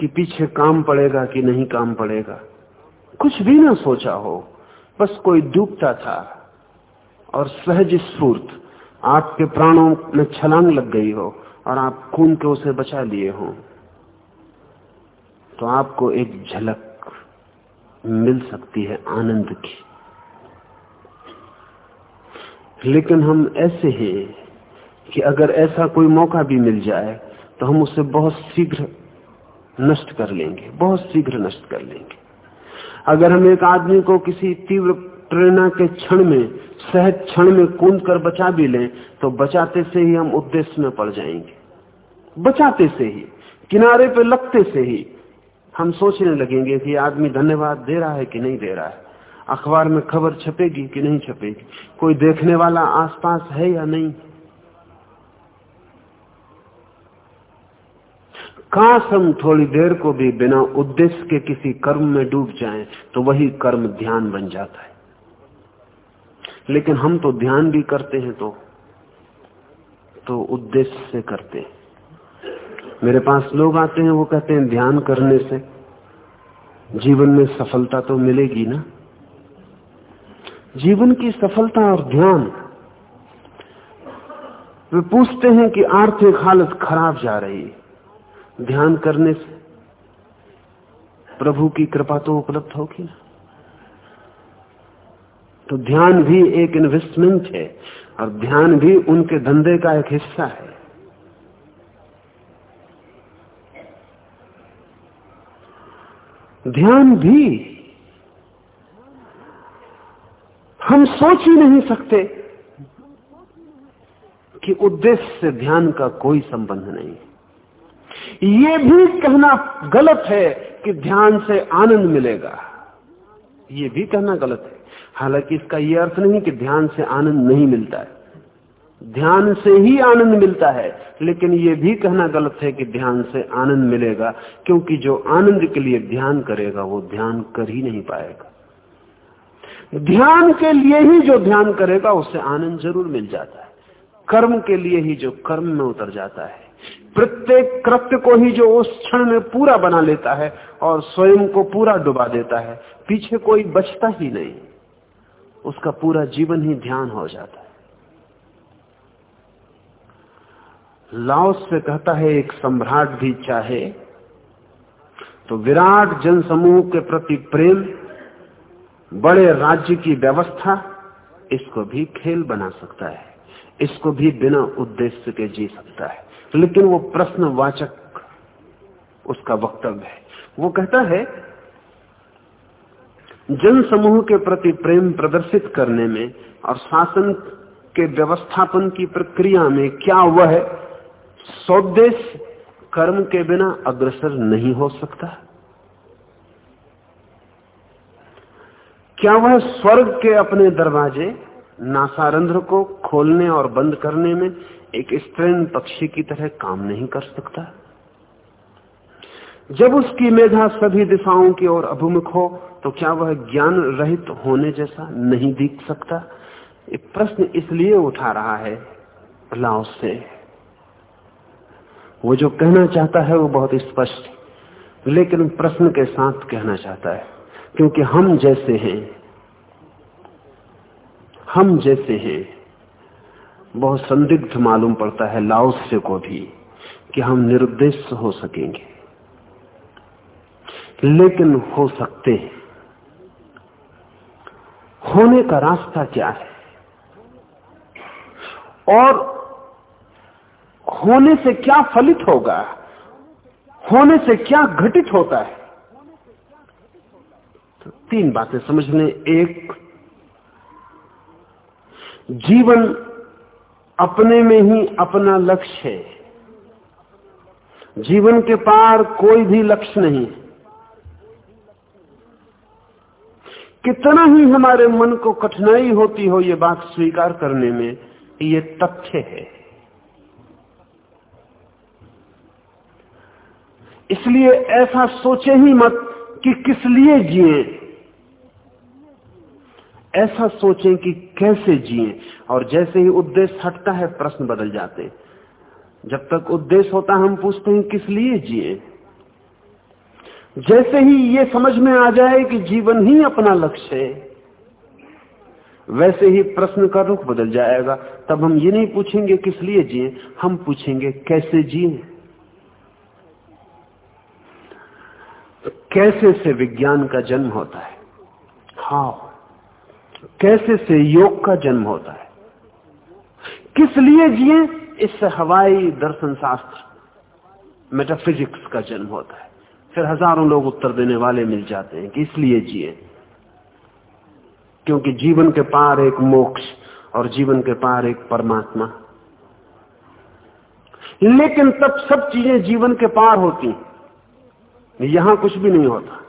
कि पीछे काम पड़ेगा कि नहीं काम पड़ेगा। कुछ भी ना सोचा हो, बस कोई डूबता था और सहज स्फूर्त आपके प्राणों में छलांग लग गई हो और आप खून के उसे बचा लिए हो तो आपको एक झलक मिल सकती है आनंद की। लेकिन हम ऐसे हैं कि अगर ऐसा कोई मौका भी मिल जाए तो हम उसे बहुत शीघ्र नष्ट कर लेंगे, बहुत शीघ्र नष्ट कर लेंगे। अगर हम एक आदमी को किसी तीव्र प्रेरणा के क्षण में, सहज क्षण में कूद कर बचा भी लें तो बचाते से ही हम उद्देश्य में पड़ जाएँगे। बचाते से ही, किनारे पे लगते से ही हम सोचने लगेंगे कि आदमी धन्यवाद दे रहा है कि नहीं दे रहा है। अखबार में खबर छपेगी कि नहीं छपेगी। कोई देखने वाला आसपास है या नहीं? काश हम थोड़ी देर को भी बिना उद्देश्य के किसी कर्म में डूब जाएँ तो वही कर्म ध्यान बन जाता है। लेकिन हम तो ध्यान भी करते हैं तो तो उद्देश्य से करते हैं। मेरे पास लोग आते हैं, वो कहते हैं, ध्यान करने से जीवन में सफलता तो मिलेगी ना? जीवन की सफलता और ध्यान, वे पूछते हैं कि आर्थिक हालत खराब जा रही है। ध्यान करने से प्रभु की कृपा तो उपलब्ध होगी तो ध्यान भी एक इन्वेस्टमेंट है और ध्यान भी उनके धंधे का एक हिस्सा है। ध्यान भी हम सोच ही नहीं सकते कि उद्देश्य से ध्यान का कोई संबंध नहीं है। ये भी कहना गलत है कि ध्यान से आनंद मिलेगा। ये भी कहना गलत है। हालाँकि इसका यह अर्थ नहीं कि ध्यान से आनंद नहीं मिलता है। ध्यान से ही आनंद मिलता है, लेकिन यह भी कहना गलत है कि ध्यान से आनंद मिलेगा, क्योंकि जो आनंद के लिए ध्यान करेगा, वो ध्यान कर ही नहीं पाएगा। ध्यान के लिए ही जो ध्यान करेगा, उसे आनंद ज़रूर मिल जाता है। कर्म के लिए ही जो कर्म में उतर जाता है। प्रत्येक कृत्य को ही जो उस क्षण में पूरा बना लेता है और स्वयं को पूरा डुबा देता है, पीछे कोई बचता ही नहीं। उसका पूरा जीवन ही ध्यान हो जाता है। लाओस से कहता है, एक सम्राट भी चाहे तो विराट जनसमूह के प्रति प्रेम, बड़े राज्य की व्यवस्था, इसको भी खेल बना सकता है। इसको भी बिना उद्देश्य के जी सकता है। लेकिन वो प्रश्नवाचक उसका वक्तव्य है। वो कहता है, जन समूह के प्रति प्रेम प्रदर्शित करने में और शासन के व्यवस्थापन की प्रक्रिया में क्या वह स्वदेश कर्म के बिना अग्रसर नहीं हो सकता? क्या वह स्वर्ग के अपने दरवाजे नासारंध्र को खोलने और बंद करने में एक स्त्रीन पक्षी की तरह काम नहीं कर सकता। जब उसकी मेधा सभी दिशाओं की ओर अभिमुख हो तो क्या वह ज्ञान रहित होने जैसा नहीं दिख सकता? एक प्रश्न इसलिए उठा रहा है लाओस से। वो जो कहना चाहता है वो बहुत स्पष्ट, लेकिन प्रश्न के साथ कहना चाहता है, क्योंकि हम जैसे हैं। हम जैसे हैं। बहुत संदिग्ध मालूम पड़ता है लाओस्य को भी, कि हम निरुद्देश्य हो सकेंगे। लेकिन हो सकते हैं। होने का रास्ता क्या है? और होने से क्या फलित होगा? होने से क्या घटित होता है? तो तीन बातें समझ लें एक, जीवन अपने में ही अपना लक्ष्य है। जीवन के पार कोई भी लक्ष्य नहीं कितना ही हमारे मन को कठिनाई होती हो ये बात स्वीकार करने में, ये तथ्य है। इसलिए ऐसा सोचे ही मत कि किस लिए जिए। ऐसा सोचें कि कैसे जिए। और जैसे ही उद्देश्य हटता है, प्रश्न बदल जाते जब तक उद्देश्य होता हम पूछते हैं, किस लिए जिए? जैसे ही ये समझ में आ जाए कि जीवन ही अपना लक्ष्य है, वैसे ही प्रश्न का रुख बदल जाएगा। तब हम ये नहीं पूछेंगे, किस लिए जिए, हम पूछेंगे, कैसे जिए? कैसे से विज्ञान का जन्म होता है? हाउ कैसे से योग का जन्म होता है? किस लिए जिए? इससे हवाई दर्शन शास्त्र मेटाफिजिक्स का जन्म होता है। फिर हज़ारों लोग उत्तर देने वाले मिल जाते हैं कि इसलिए जिए? क्योंकि जीवन के पार एक मोक्ष और जीवन के पार एक परमात्मा। लेकिन तब सब चीज़ें जीवन के पार होती यहाँ कुछ भी नहीं होता।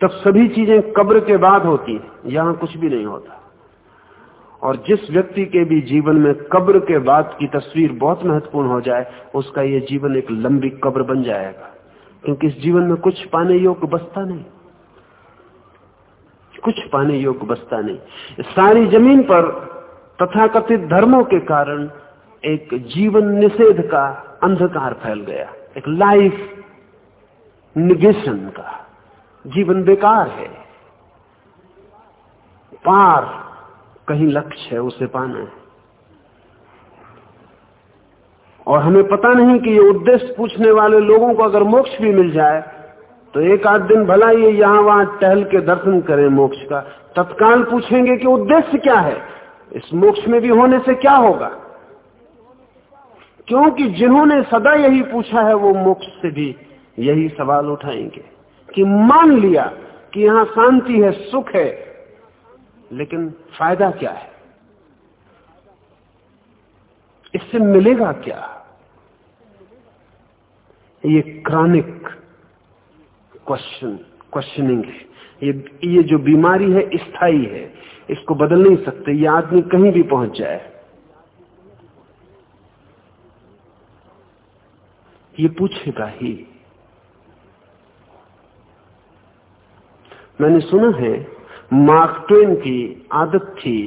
तब सभी चीज़ें कब्र के बाद होती यहाँ कुछ भी नहीं होता। और जिस व्यक्ति के भी जीवन में कब्र के बाद की तस्वीर बहुत महत्वपूर्ण हो जाए, उसका यह जीवन एक लंबी कब्र बन जाएगा। क्योंकि इस जीवन में कुछ पाने योग्य बसता नहीं। कुछ पाने योग्य बसता नहीं। सारी ज़मीन पर तथाकथित धर्मों के कारण एक जीवन निषेध का अंधकार फैल गया। एक लाइफ निगेशन का। जीवन बेकार है। पार कहीं लक्ष्य है, उसे पाना है। और हमें पता नहीं कि ये उद्देश्य पूछने वाले लोगों को अगर मोक्ष भी मिल जाए तो एक आध दिन भला ये यहाँ वहाँ टहल के दर्शन करें मोक्ष का। तत्काल पूछेंगे कि उद्देश्य क्या है? इस मोक्ष में भी होने से क्या होगा? क्योंकि जिन्होंने सदा यही पूछा है, वो मोक्ष से भी यही सवाल उठाएँगे कि मान लिया कि यहाँ शांति है, सुख है लेकिन फ़ायदा क्या है? इससे मिलेगा क्या? ये क्रॉनिक क्वेश्चन क्वेश्चनिंग है। ये ये जो बीमारी है स्थायी है। इसको बदल नहीं सकते। ये आदमी कहीं भी पहुँच जाए। ये पूछेगा ही। मैंने सुना है मार्क ट्वेन की आदत थी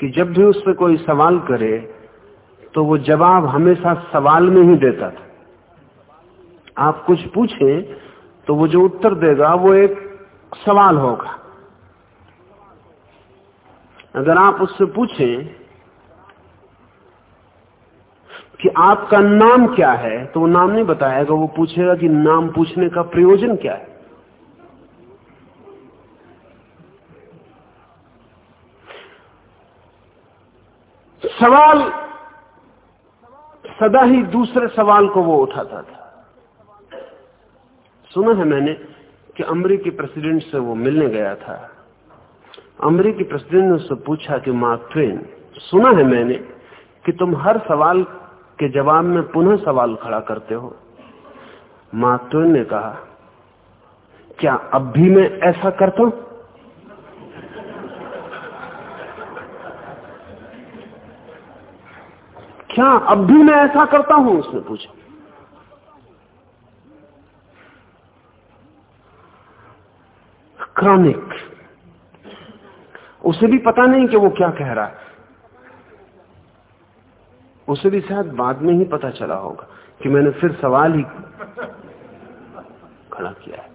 कि जब भी उस पर कोई सवाल करे तो वो जवाब हमेशा सवाल में ही देता था। आप कुछ पूछे तो वो जो उत्तर देगा, वो एक सवाल होगा। अगर आप उससे पूछें कि आपका नाम क्या है तो वो नाम नहीं बताएगा, वो पूछेगा कि नाम पूछने का प्रयोजन क्या है। सवाल, सदा ही दूसरे सवाल को वो उठाता था। सुना है मैंने कि अमरीकी प्रेसिडेंट से वो मिलने गया था। अमरीकी प्रेसिडेंट ने उससे पूछा कि, मार्क ट्वेन, सुना है मैंने कि तुम हर सवाल के जवाब में पुनः सवाल खड़ा करते हो? मार्क ट्वेन ने कहा, क्या अब भी मैं ऐसा करता हूँ? क्या अब भी मैं ऐसा करता हूँ? उसने पूछा। क्रॉनिक। उसे भी पता नहीं कि वो क्या कह रहा है। उसे भी शायद बाद में ही पता चला होगा कि मैंने फिर सवाल ही खड़ा किया है।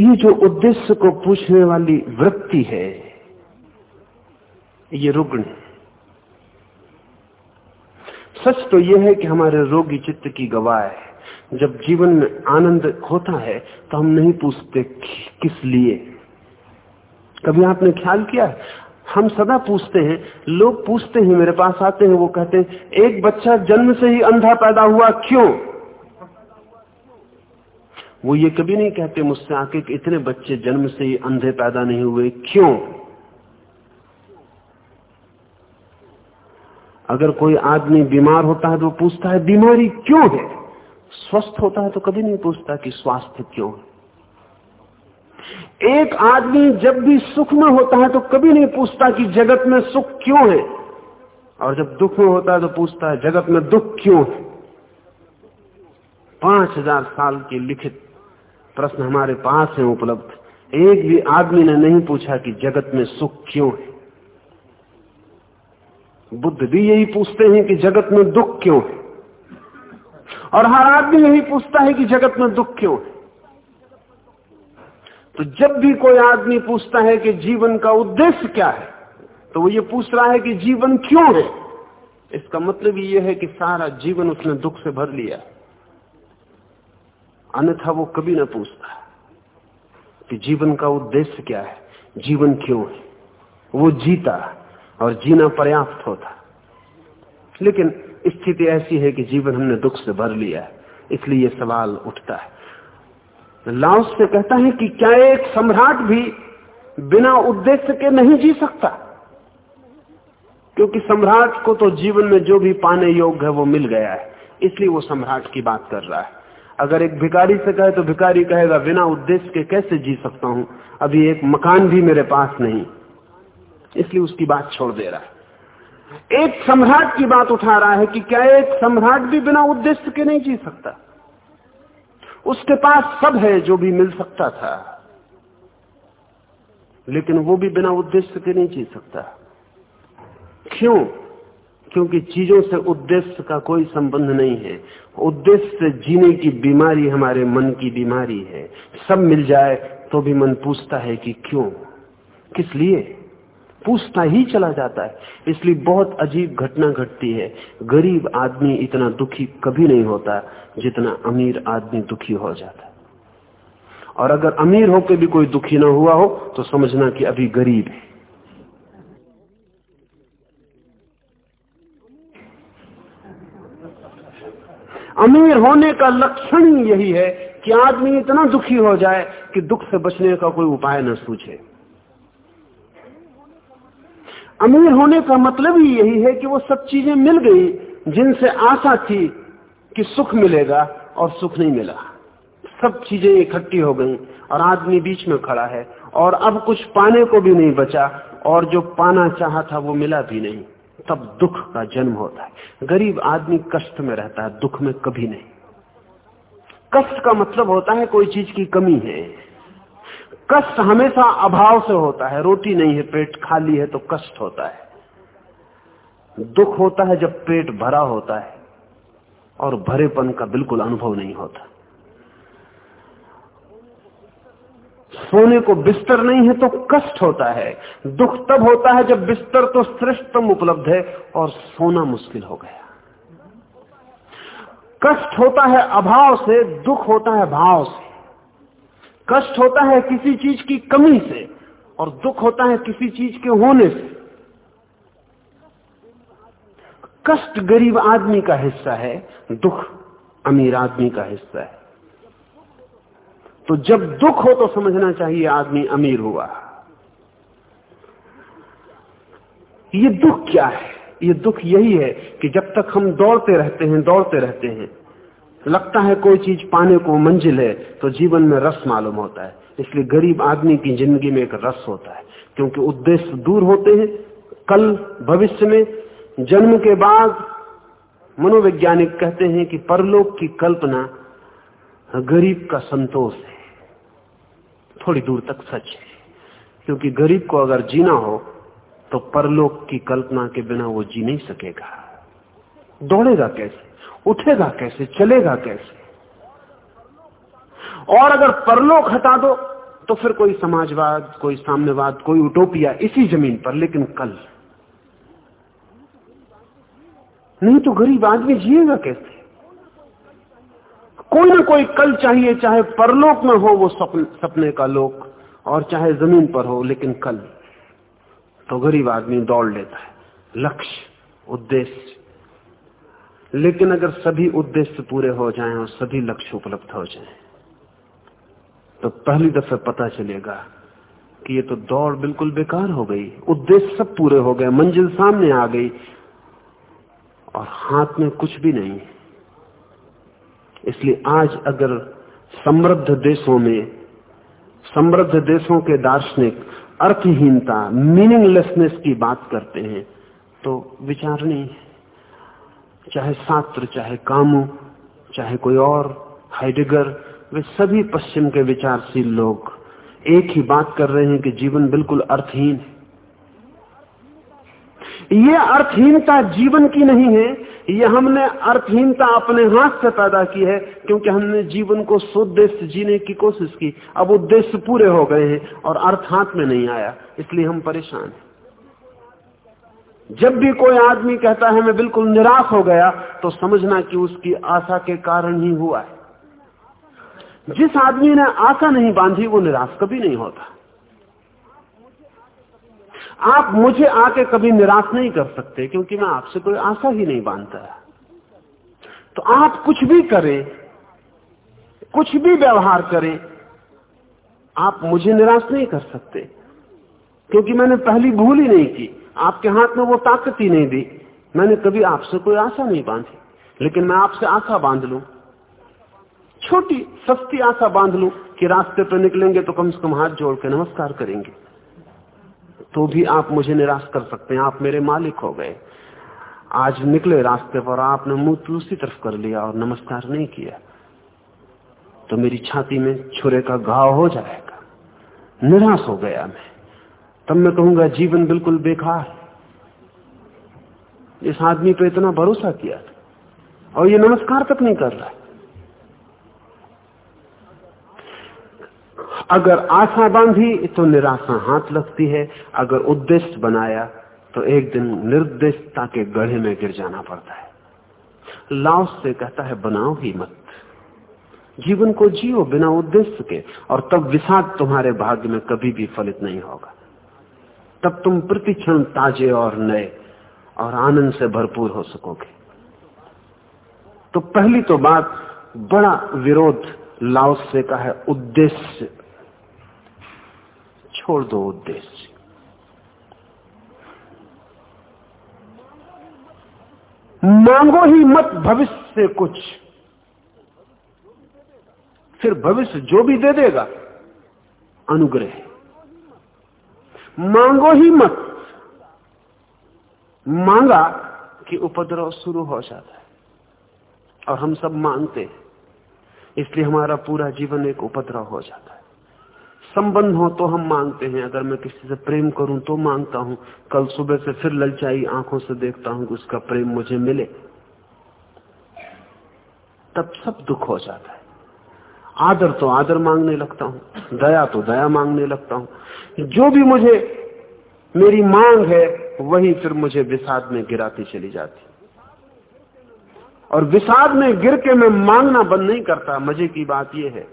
ये जो उद्देश्य को पूछने वाली वृत्ति है ये रुग्ण। सच तो यह है कि हमारे रोगी चित्त की गवाह है। जब जीवन में आनंद होता है तो हम नहीं पूछते किस लिए। कभी आपने ख्याल किया? है हम सदा पूछते हैं, लोग पूछते हैं, मेरे पास आते हैं, वो कहते हैं, एक बच्चा जन्म से ही अंधा पैदा हुआ, क्यों? वो ये कभी नहीं कहते मुझसे आके कि इतने बच्चे जन्म से ही अंधे पैदा नहीं हुए, क्यों? अगर कोई आदमी बीमार होता है तो पूछता है, बीमारी क्यों है? स्वस्थ होता है तो कभी नहीं पूछता कि स्वास्थ्य क्यों है। एक आदमी जब भी सुख में होता है तो कभी नहीं पूछता कि जगत में सुख क्यों है। और जब दुख में होता है तो पूछता है, जगत में दुख क्यों है? पाँच हज़ार साल के लिखित प्रश्न हमारे पास है उपलब्ध। एक भी आदमी ने नहीं पूछा कि जगत में सुख क्यों है। बुद्ध भी यही पूछते हैं कि जगत में दुख क्यों है? और हर आदमी यही पूछता है कि जगत में दुख क्यों है? तो जब भी कोई आदमी पूछता है कि जीवन का उद्देश्य क्या है तो वो ये पूछ रहा है कि जीवन क्यों है? इसका मतलब ये है कि सारा जीवन उसने दुख से भर लिया। अन्यथा वो कभी ना पूछता कि जीवन का उद्देश्य क्या है? जीवन क्यों है? वो जीता। और जीना पर्याप्त होता। लेकिन स्थिति ऐसी है कि जीवन हमने दुख से भर लिया है, इसलिए यह सवाल उठता है। लाउस से कहता है कि क्या एक सम्राट भी बिना उद्देश्य के नहीं जी सकता? क्योंकि सम्राट को तो जीवन में जो भी पाने योग्य है वो मिल गया है, इसलिए वो सम्राट की बात कर रहा है। अगर एक भिकारी से कहे तो भिकारी कहेगा, बिना उद्देश्य के कैसे जी सकता हूँ? अभी एक मकान भी मेरे पास नहीं। इसलिए उसकी बात छोड़ दे रहा है। एक सम्राट की बात उठा रहा है कि क्या एक सम्राट भी बिना उद्देश्य के नहीं जी सकता? उसके पास सब है जो भी मिल सकता था, लेकिन वो भी बिना उद्देश्य के नहीं जी सकता। क्यों? क्योंकि चीज़ों से उद्देश्य का कोई संबंध नहीं है। उद्देश्य से जीने की बीमारी हमारे मन की बीमारी है। सब मिल जाए तो भी मन पूछता है कि क्यों? किस लिए? पूछता ही चला जाता है। इसलिए बहुत अजीब घटना घटती है। गरीब आदमी इतना दुखी कभी नहीं होता जितना अमीर आदमी दुखी हो जाता है। और अगर अमीर होकर भी कोई दुखी ना हुआ हो तो समझना कि अभी गरीब है। अमीर होने का लक्षण यही है कि आदमी इतना दुखी हो जाए कि दुख से बचने का कोई उपाय न सूझे। अमीर होने का मतलब ही यही है कि वो सब चीज़ें मिल गई जिनसे आशा थी कि सुख मिलेगा और सुख नहीं मिला। सब चीज़ें इकट्ठी हो गई और आदमी बीच में खड़ा है और अब कुछ पाने को भी नहीं बचा और जो पाना चाहा था वो मिला भी नहीं। तब दुख का जन्म होता है। गरीब आदमी कष्ट में रहता है, दुख में कभी नहीं। कष्ट का मतलब होता है कोई चीज़ की कमी है। कष्ट हमेशा अभाव से होता है, रोटी नहीं है, पेट खाली है तो कष्ट होता है। दुख होता है जब पेट भरा होता है, और भरेपन का बिल्कुल अनुभव नहीं होता। सोने को बिस्तर नहीं है तो कष्ट होता है, दुख तब होता है जब बिस्तर तो श्रेष्ठतम उपलब्ध है, और सोना मुश्किल हो गया। कष्ट होता है अभाव से, दुख होता है भाव से। कष्ट होता है किसी चीज़ की कमी से और दुख होता है किसी चीज़ के होने से। कष्ट गरीब आदमी का हिस्सा है, दुख अमीर आदमी का हिस्सा है। तो जब दुख हो तो समझना चाहिए आदमी अमीर हुआ। ये दुख क्या है? ये दुख यही है कि जब तक हम दौड़ते रहते हैं, दौड़ते रहते हैं लगता है कोई चीज़ पाने को मंजिल है तो जीवन में रस मालूम होता है। इसलिए गरीब आदमी की ज़िंदगी में एक रस होता है, क्योंकि उद्देश्य दूर होते हैं। कल भविष्य में जन्म के बाद मनोवैज्ञानिक कहते हैं कि परलोक की कल्पना गरीब का संतोष है। थोड़ी दूर तक सच है, क्योंकि गरीब को अगर जीना हो तो परलोक की कल्पना के बिना वो जी नहीं सकेगा। दौड़ेगा कैसे? उठेगा कैसे चलेगा कैसे? और अगर परलोक हटा दो तो फिर कोई समाजवाद कोई साम्यवाद कोई उटोपिया इसी ज़मीन पर लेकिन कल। नहीं तो गरीब आदमी जिएगा कैसे? कोई ना कोई कल चाहिए चाहे परलोक में हो वो सपने, सपने का लोक और चाहे ज़मीन पर हो लेकिन कल। तो गरीब आदमी दौड़ लेता है। लक्ष्य उद्देश्य लेकिन अगर सभी उद्देश्य पूरे हो जाएँ और सभी लक्ष्य उपलब्ध हो जाएँ तो पहली दफे पता चलेगा कि ये तो दौड़ बिल्कुल बेकार हो गई। उद्देश्य सब पूरे हो गए, मंजिल सामने आ गई और हाथ में कुछ भी नहीं। इसलिए आज अगर समृद्ध देशों में, समृद्ध देशों के दार्शनिक अर्थहीनता मीनिंगलेसनेस की बात करते हैं तो विचार नहीं है। चाहे सात्र चाहे कामू, चाहे कोई और, हाइडेगर, वे सभी पश्चिम के विचारशील लोग एक ही बात कर रहे हैं कि जीवन बिल्कुल अर्थहीन है। यह अर्थहीनता जीवन की नहीं है यह हमने अर्थहीनता अपने हाथ से पैदा की है, क्योंकि हमने जीवन को सुद्देश्य जीने की कोशिश की। अब उद्देश्य पूरे हो गए हैं और अर्थ हाथ में नहीं आया, इसलिए हम परेशान हैं। जब भी कोई आदमी कहता है, मैं बिल्कुल निराश हो गया तो समझना कि उसकी आशा के कारण ही हुआ है। जिस आदमी ने आशा नहीं बांधी, वो निराश कभी नहीं होता। आप मुझे आके कभी निराश नहीं कर सकते, क्योंकि मैं आपसे कोई आशा ही नहीं बांधता। तो आप कुछ भी करें, कुछ भी व्यवहार करें, आप मुझे निराश नहीं कर सकते, क्योंकि मैंने पहली भूल ही नहीं की। आपके हाथ में वो ताकत ही नहीं दी। मैंने कभी आपसे कोई आशा नहीं बांधी, लेकिन मैं आपसे आशा बाँध लू। छोटी, सस्ती आशा बाँध लू कि रास्ते पर निकलेंगे तो कम से कम हाथ जोड़ के नमस्कार करेंगे। तो भी आप मुझे निराश कर सकते हैं, आप मेरे मालिक हो गए। आज निकले रास्ते पर आपने मुँह दूसरी तरफ़ कर लिया और नमस्कार नहीं किया। तो मेरी छाती में छुरे का घाव हो जाएगा। निराश हो गया मैं। तब मैं कहूँगा, जीवन बिल्कुल बेकार। इस आदमी पे इतना भरोसा किया और ये नमस्कार तक नहीं कर रहा है। अगर आशा बांधी तो निराशा हाथ लगती है। अगर उद्देश्य बनाया तो एक दिन निर्देशता के गढ़े में गिर जाना पड़ता है। लाओस से कहता है, बनाओ ही मत। जीवन को जियो बिना उद्देश्य के, और तब विषाद तुम्हारे भाग्य में कभी भी फलित नहीं होगा। तब तुम प्रतिक्षण ताजे और नए और आनंद से भरपूर हो सकोगे। तो पहली तो बात, बड़ा विरोध लाओस से का है उद्देश्य। छोड़ दो उद्देश्य। मांगो ही मत भविष्य से कुछ। फिर भविष्य जो भी दे देगा, अनुग्रह। मांगो ही मत। मांगा कि उपद्रव शुरू हो जाता है। और हम सब मांगते हैं। इसलिए हमारा पूरा जीवन एक उपद्रव हो जाता है। संबंध हो तो हम मांगते हैं। अगर मैं किसी से प्रेम करूँ तो माँगता हूँ। कल सुबह से फिर ललचाई आँखों से देखता हूँ कि उसका प्रेम मुझे मिले। तब सब दुख हो जाता है। आदर तो आदर मांगने लगता हूँ, दया तो दया मांगने लगता हूँ। जो भी मुझे मेरी मांग है, वही फिर मुझे विषाद में गिराती चली जाती। और विषाद में गिर के मैं मांगना बंद नहीं करता। मज़े की बात यह है,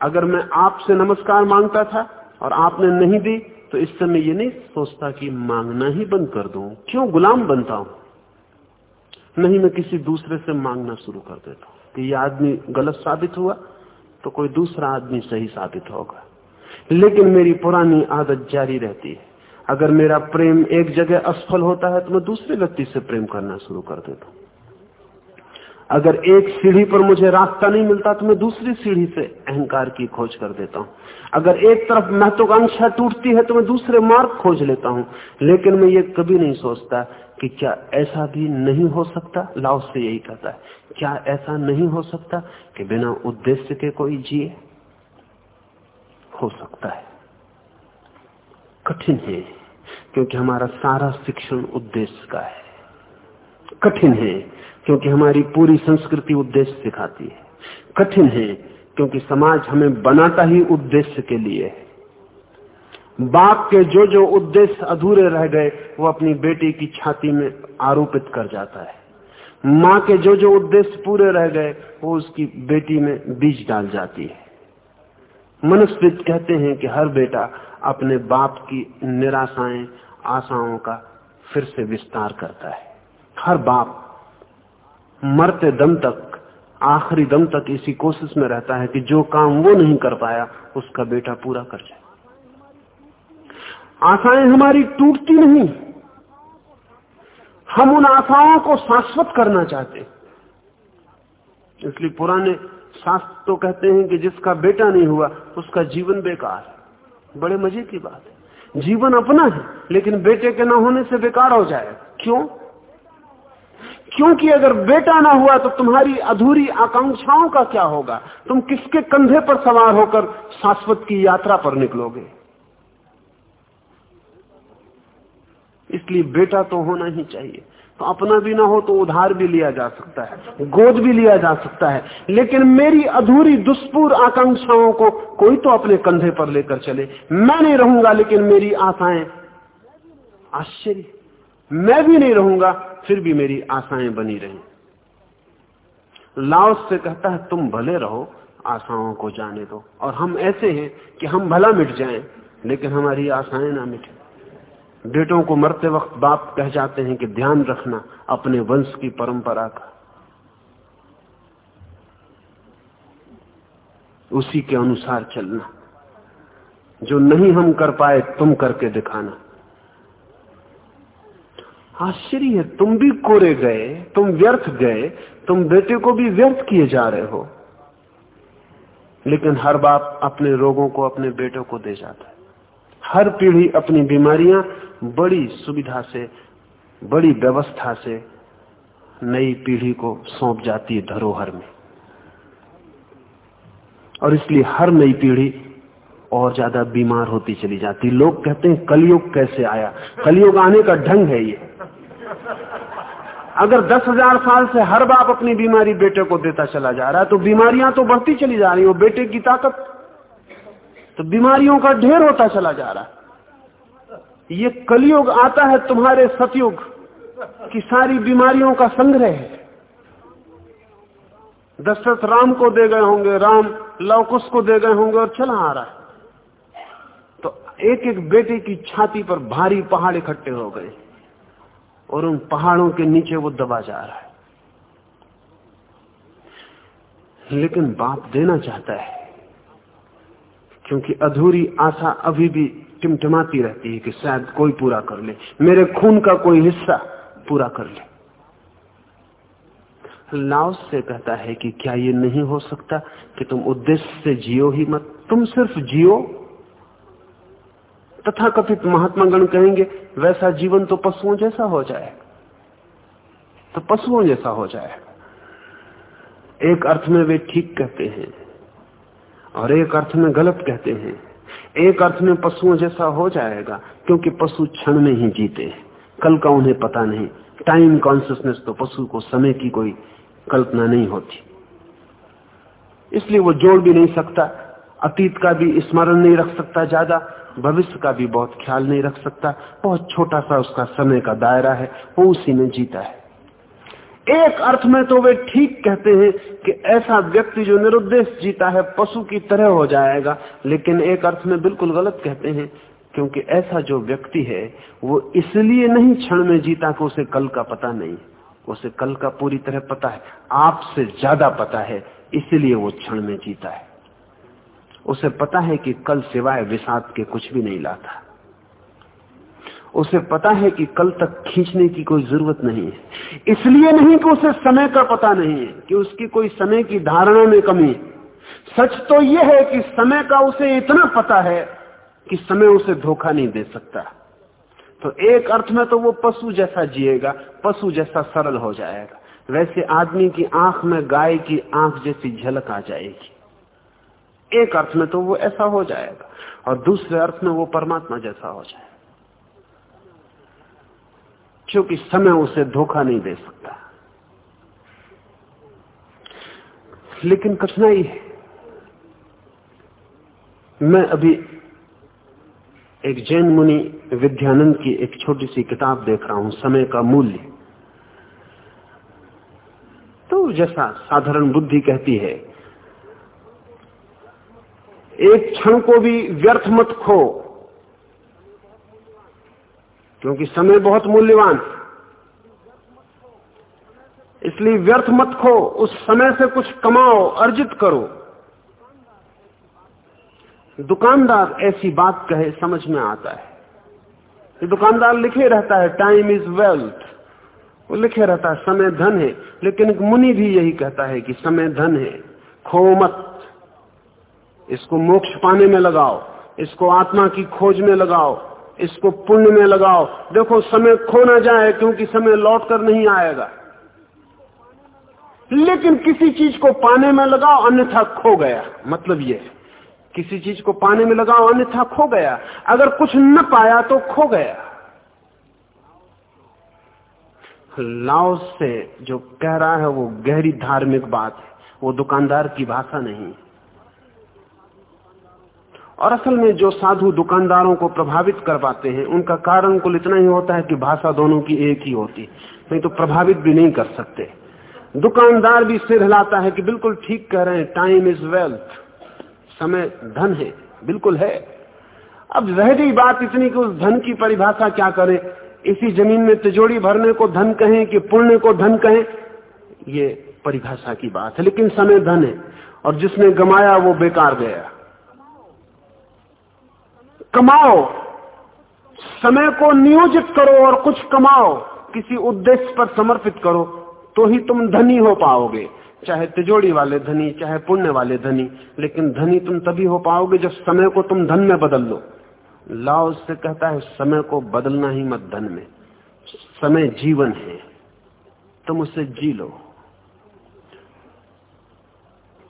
अगर मैं आपसे नमस्कार माँगता था और आपने नहीं दी तो इस समय ये नहीं सोचता कि मांगना ही बंद कर दूँ। क्यों गुलाम बनता हूँ? नहीं, मैं किसी दूसरे से मांगना शुरू कर देता हूँ। कि यह आदमी गलत साबित हुआ तो कोई दूसरा आदमी सही साबित होगा। लेकिन मेरी पुरानी आदत जारी रहती है। अगर मेरा प्रेम एक जगह असफल होता है तो मैं दूसरे व्यक्ति से प्रेम करना शुरू कर देता हूँ। अगर एक सीढ़ी पर मुझे रास्ता नहीं मिलता तो मैं दूसरी सीढ़ी से अहंकार की खोज कर देता हूँ। अगर एक तरफ़ महत्वाकांक्षा टूटती है तो मैं दूसरे मार्ग खोज लेता हूँ। लेकिन मैं ये कभी नहीं सोचता कि क्या ऐसा भी नहीं हो सकता। लाओ से यही कहता है। क्या ऐसा नहीं हो सकता कि बिना उद्देश्य के कोई जिए? हो सकता है। कठिन है, क्योंकि हमारा सारा शिक्षण उद्देश्य का है। कठिन है, क्योंकि हमारी पूरी संस्कृति उद्देश्य सिखाती है। कठिन है, क्योंकि समाज हमें बनाता ही उद्देश्य के लिए है। बाप के जो जो उद्देश्य अधूरे रह गए, वो अपनी बेटी की छाती में आरोपित कर जाता है। माँ के जो जो उद्देश्य पूरे रह गए, वो उसकी बेटी में बीज डाल जाती है। मनुष्यविद कहते हैं कि हर बेटा अपने बाप की निराशाएँ, आशाओं का फिर से विस्तार करता है। हर बाप मरते दम तक, आखिरी दम तक इसी कोशिश में रहता है कि जो काम वो नहीं कर पाया, उसका बेटा पूरा कर जाए। आशाएँ हमारी टूटती नहीं। हम उन आशाओं को शाश्वत करना चाहते इसलिए पुराने शास्त्र तो कहते हैं कि जिसका बेटा नहीं हुआ, उसका जीवन बेकार है। बड़े मज़े की बात है। जीवन अपना है, लेकिन बेटे के ना होने से बेकार हो जाए क्यों? क्योंकि अगर बेटा ना हुआ तो तुम्हारी अधूरी आकांक्षाओं का क्या होगा? तुम किसके कंधे पर सवार होकर शाश्वत की यात्रा पर निकलोगे? इसलिए बेटा तो होना ही चाहिए। तो अपना भी ना हो तो उधार भी लिया जा सकता है, गोद भी लिया जा सकता है। लेकिन मेरी अधूरी, दुष्पूर आकांक्षाओं को कोई तो अपने कंधे पर लेकर चले। मैं नहीं रहूँगा, लेकिन मेरी आशाएँ आश्चर्य। मैं भी नहीं रहूँगा, फिर भी मेरी आशाएँ बनी रही। लाओस से कहता है, तुम भले रहो, आशाओं को जाने दो। और हम ऐसे हैं कि हम भला मिट जाएँ, लेकिन हमारी आशाएँ ना मिटे। बेटों को मरते वक्त बाप कह जाते हैं कि ध्यान रखना अपने वंश की परंपरा का। उसी के अनुसार चलना। जो नहीं हम कर पाए, तुम करके दिखाना। आश्चर्य है, तुम भी कोरे गए, तुम व्यर्थ गए, तुम बेटे को भी व्यर्थ किए जा रहे हो। लेकिन हर बाप अपने रोगों को, अपने बेटों को दे जाता है। हर पीढ़ी अपनी बीमारियाँ बड़ी सुविधा से, बड़ी व्यवस्था से नई पीढ़ी को सौंप जाती है धरोहर में। और इसलिए हर नई पीढ़ी और ज़्यादा बीमार होती चली जाती लोग कहते हैं, कलयुग कैसे आया? कलयुग आने का ढंग है ये। अगर दस हज़ार साल से हर बाप अपनी बीमारी बेटे को देता चला जा रहा है तो बीमारियाँ तो बढ़ती चली जा रही हो। बेटे की ताकत तो बीमारियों का ढेर होता चला जा रहा है। ये कलयुग आता है तुम्हारे सतयुग की सारी बीमारियों का संग्रह है। दशरथ राम को दे गए होंगे, राम लवकुश को दे गए होंगे और चला आ रहा है। तो एक एक बेटे की छाती पर भारी पहाड़ इकट्ठे हो गए और उन पहाड़ों के नीचे वो दबा जा रहा है। लेकिन बाप देना चाहता है। क्योंकि अधूरी आशा अभी भी टिमटिमाती रहती है कि शायद कोई पूरा कर ले। मेरे खून का कोई हिस्सा पूरा कर ले। लाओस से कहता है कि क्या ये नहीं हो सकता कि तुम उद्देश्य से जियो ही मत? तुम सिर्फ़ जियो। तथा कथित महात्मा गण कहेंगे, वैसा जीवन तो पशुओं जैसा हो जाए। तो पशुओं जैसा हो जाए। एक अर्थ में वे ठीक कहते हैं। और एक अर्थ में गलत कहते हैं। एक अर्थ में पशुओं जैसा हो जाएगा, क्योंकि पशु क्षण में ही जीते कल का उन्हें पता नहीं। टाइम कॉन्सियसनेस तो पशु को समय की कोई कल्पना नहीं होती। इसलिए वो जोड़ भी नहीं सकता, अतीत का भी स्मरण नहीं रख सकता ज़्यादा, भविष्य का भी बहुत ख्याल नहीं रख सकता। बहुत छोटा सा उसका समय का दायरा है, वो उसी में जीता है। एक अर्थ में तो वे ठीक कहते हैं कि ऐसा व्यक्ति जो निरुद्देश जीता है, पशु की तरह हो जाएगा। लेकिन एक अर्थ में बिल्कुल गलत कहते हैं, क्योंकि ऐसा जो व्यक्ति है, वो इसलिए नहीं क्षण में जीता कि उसे कल का पता नहीं। उसे कल का पूरी तरह पता है, आपसे ज़्यादा पता है, इसलिए वो क्षण में जीता है। उसे पता है कि कल सिवाय विषाद के कुछ भी नहीं लाता। उसे पता है कि कल तक खींचने की कोई ज़रूरत नहीं है। इसलिए नहीं कि उसे समय का पता नहीं है, कि उसकी कोई समय की धारणा में कमी है। सच तो यह है कि समय का उसे इतना पता है कि समय उसे धोखा नहीं दे सकता। तो एक अर्थ में तो वो पशु जैसा जिएगा, पशु जैसा सरल हो जाएगा। वैसे आदमी की आँख में गाय की आँख जैसी झलक आ जाएगी। एक अर्थ में तो वो ऐसा हो जाएगा, और दूसरे अर्थ में वो परमात्मा जैसा हो जाएगा। क्योंकि समय उसे धोखा नहीं दे सकता। लेकिन कठिनाई है। मैं अभी एक जैन मुनि विद्यानंद की एक छोटी सी किताब देख रहा हूँ, समय का मूल्य। तो जैसा साधारण बुद्धि कहती है, एक क्षण को भी व्यर्थ मत खो। क्योंकि समय बहुत मूल्यवान। है इसलिए व्यर्थ मत खो, उस समय से कुछ कमाओ, अर्जित करो। दुकानदार ऐसी बात कहे, समझ में आता है। दुकानदार लिखे रहता है टाइम इज़ वेल्थ वो लिखे रहता है, समय धन है। लेकिन मुनि भी यही कहता है कि समय धन है, खो मत। इसको मोक्ष पाने में लगाओ, इसको आत्मा की खोज में लगाओ। इसको पुण्य में लगाओ। देखो, समय खो ना जाए क्योंकि समय लौट कर नहीं आएगा। लेकिन किसी चीज़ को पाने में लगाओ, अन्यथा खो गया। मतलब ये, किसी चीज़ को पाने में लगाओ, अन्यथा खो गया। अगर कुछ न पाया तो खो गया। लाओ से जो कह रहा है वो गहरी धार्मिक बात है। वो दुकानदार की भाषा नहीं और असल में जो साधु दुकानदारों को प्रभावित करवाते हैं, उनका कारण कुल इतना ही होता है कि भाषा दोनों की एक ही होती। नहीं तो प्रभावित भी नहीं कर सकते। दुकानदार भी सिर हिलाता है कि बिल्कुल ठीक कह रहे हैं टाइम इज़ वेल्थ समय धन है, बिल्कुल है। अब रह गई बात इतनी कि उस धन की परिभाषा क्या करें? इसी ज़मीन में तिजोड़ी भरने को धन कहें कि पुण्य को धन कहें? ये परिभाषा की बात है, लेकिन समय धन है, और जिसने गमाया वो बेकार गया। कमाओ। समय को नियोजित करो और कुछ कमाओ। किसी उद्देश्य पर समर्पित करो तो ही तुम धनी हो पाओगे। चाहे तिजोड़ी वाले धनी, चाहे पुण्य वाले धनी, लेकिन धनी तुम तभी हो पाओगे जब समय को तुम धन में बदल लो। लाओ उससे कहता है, समय को बदलना ही मत धन में। समय जीवन है। तुम उसे जी लो।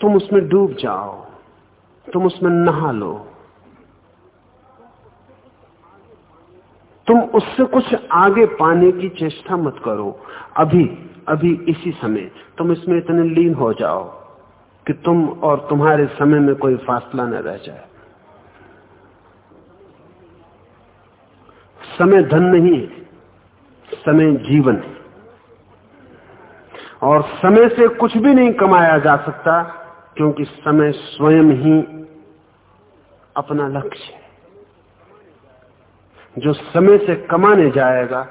तुम उसमें डूब जाओ। तुम उसमें नहा लो। तुम उससे कुछ आगे पाने की चेष्टा मत करो। अभी अभी, इसी समय। तुम इसमें इतने लीन हो जाओ कि तुम और तुम्हारे समय में कोई फासला न रह जाए। समय धन नहीं है, समय जीवन है। और समय से कुछ भी नहीं कमाया जा सकता, क्योंकि समय स्वयं ही अपना लक्ष्य है। जो समय से कमाने जाएगा,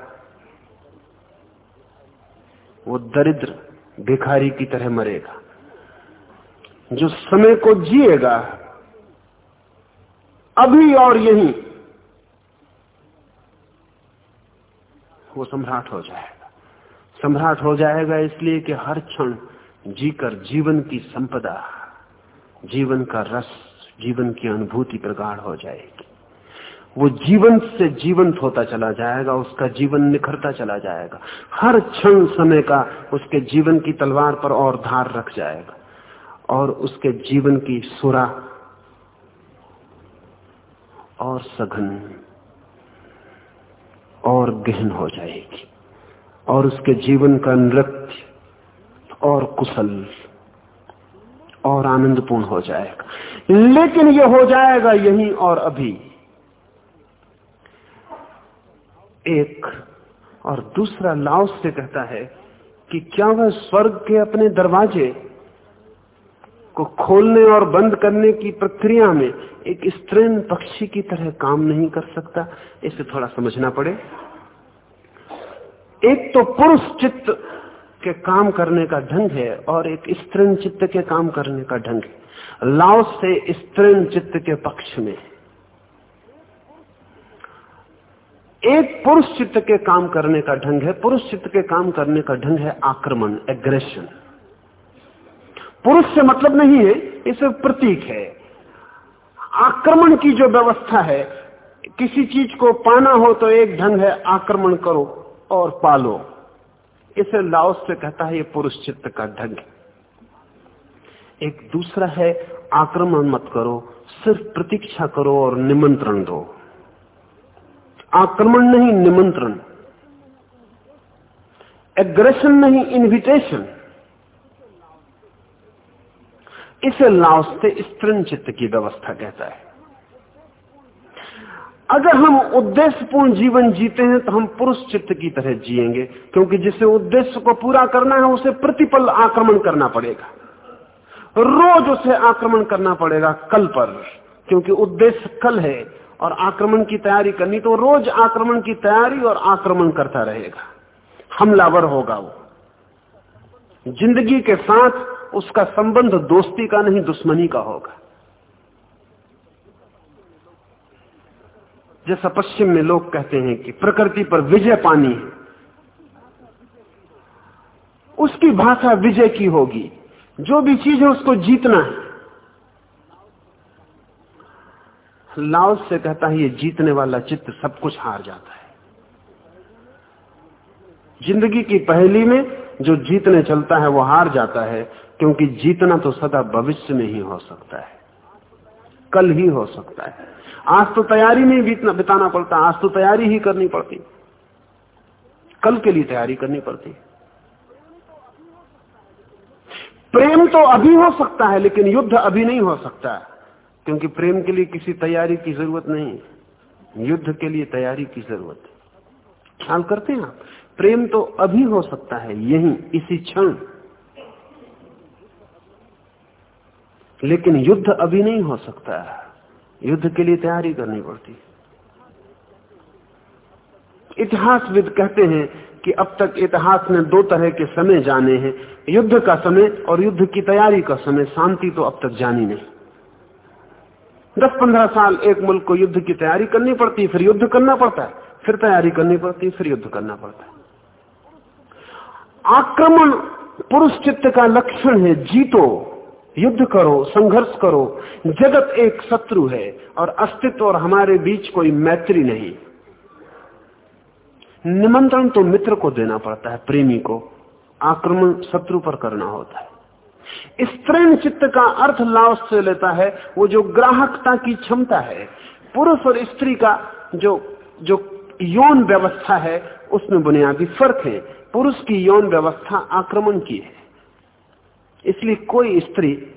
वो दरिद्र भिखारी की तरह मरेगा। जो समय को जिएगा, अभी और यही, वो सम्राट हो जाएगा। सम्राट हो जाएगा इसलिए कि हर क्षण जीकर जीवन की संपदा, जीवन का रस, जीवन की अनुभूति प्रगाढ़ हो जाएगी। वो जीवन से जीवंत होता चला जाएगा, उसका जीवन निखरता चला जाएगा। हर क्षण समय का उसके जीवन की तलवार पर और धार रख जाएगा और उसके जीवन की सुरा और सघन और गहन हो जाएगी और उसके जीवन का नृत्य और कुशल और आनंदपूर्ण हो जाएगा। लेकिन यह हो जाएगा यही और अभी। एक और दूसरा लाओस से कहता है कि क्या वह स्वर्ग के अपने दरवाजे को खोलने और बंद करने की प्रक्रिया में एक स्त्रीन पक्षी की तरह काम नहीं कर सकता? इसे थोड़ा समझना पड़े। एक तो पुरुष चित्त के काम करने का ढंग है और एक स्त्रीन चित्त के काम करने का ढंग है। लाओस से स्त्रीन चित्त के पक्ष में एक पुरुष चित्त के काम करने का ढंग है, पुरुष चित्त के काम करने का ढंग है आक्रमण एग्रेशन पुरुष से मतलब नहीं है इसे प्रतीक है। आक्रमण की जो व्यवस्था है, किसी चीज़ को पाना हो तो एक ढंग है आक्रमण करो और पालो। इसे लाओस से कहता है ये पुरुष चित्त का ढंग एक दूसरा है, आक्रमण मत करो, सिर्फ़ प्रतीक्षा करो और निमंत्रण दो। आक्रमण नहीं, निमंत्रण। एग्रेशन नहीं इन्विटेशन इसे लाओस से स्त्रीन चित्त की व्यवस्था कहता है। अगर हम उद्देश्यपूर्ण जीवन जीते हैं तो हम पुरुष चित्त की तरह जिएँगे, क्योंकि जिसे उद्देश्य को पूरा करना है, उसे प्रतिपल आक्रमण करना पड़ेगा। रोज उसे आक्रमण करना पड़ेगा, कल पर, क्योंकि उद्देश्य कल है और आक्रमण की तैयारी करनी तो रोज आक्रमण की तैयारी और आक्रमण करता रहेगा। हमलावर होगा वो। ज़िंदगी के साथ उसका संबंध दोस्ती का नहीं, दुश्मनी का होगा। जैसा पश्चिम में लोग कहते हैं कि प्रकृति पर विजय पानी है। उसकी भाषा विजय की होगी। जो भी चीज़ है, उसको जीतना है। लाओस से कहता है, ये जीतने वाला चित्त सब कुछ हार जाता है। ज़िंदगी की पहली में जो जीतने चलता है, वो हार जाता है, क्योंकि जीतना तो सदा भविष्य में ही हो सकता है। कल ही हो सकता है। आज तो तैयारी में बीतना, बिताना पड़ता, आज तो तैयारी ही करनी पड़ती। कल के लिए तैयारी करनी पड़ती। प्रेम तो अभी हो सकता है, लेकिन युद्ध अभी नहीं हो सकता। क्योंकि प्रेम के लिए किसी तैयारी की ज़रूरत नहीं युद्ध के लिए तैयारी की ज़रूरत है। ख्याल करते हैं आप? प्रेम तो अभी हो सकता है, यही, इसी क्षण। लेकिन युद्ध अभी नहीं हो सकता। है युद्ध के लिए तैयारी करनी पड़ती इतिहासविद कहते हैं कि अब तक इतिहास ने दो तरह के समय जाने हैं। युद्ध का समय और युद्ध की तैयारी का समय। शांति तो अब तक जानी नहीं। दस पंद्रह साल एक मुल्क को युद्ध की तैयारी करनी पड़ती, फिर युद्ध करना पड़ता है, फिर तैयारी करनी पड़ती, फिर युद्ध करना पड़ता है। आक्रमण पुरुष चित्त का लक्षण है, जीतो, युद्ध करो, संघर्ष करो, जगत एक शत्रु है और अस्तित्व और हमारे बीच कोई मैत्री नहीं। निमंत्रण तो मित्र को देना पड़ता है, प्रेमी को। आक्रमण शत्रु पर करना होता है। स्त्रीन चित्त का अर्थ लाओस से लेता है, वो जो ग्राहकता की क्षमता है, पुरुष और स्त्री का जो जो यौन व्यवस्था है, उसमें बुनियादी फ़र्क है। पुरुष की यौन व्यवस्था आक्रमण की है। इसलिए कोई स्त्री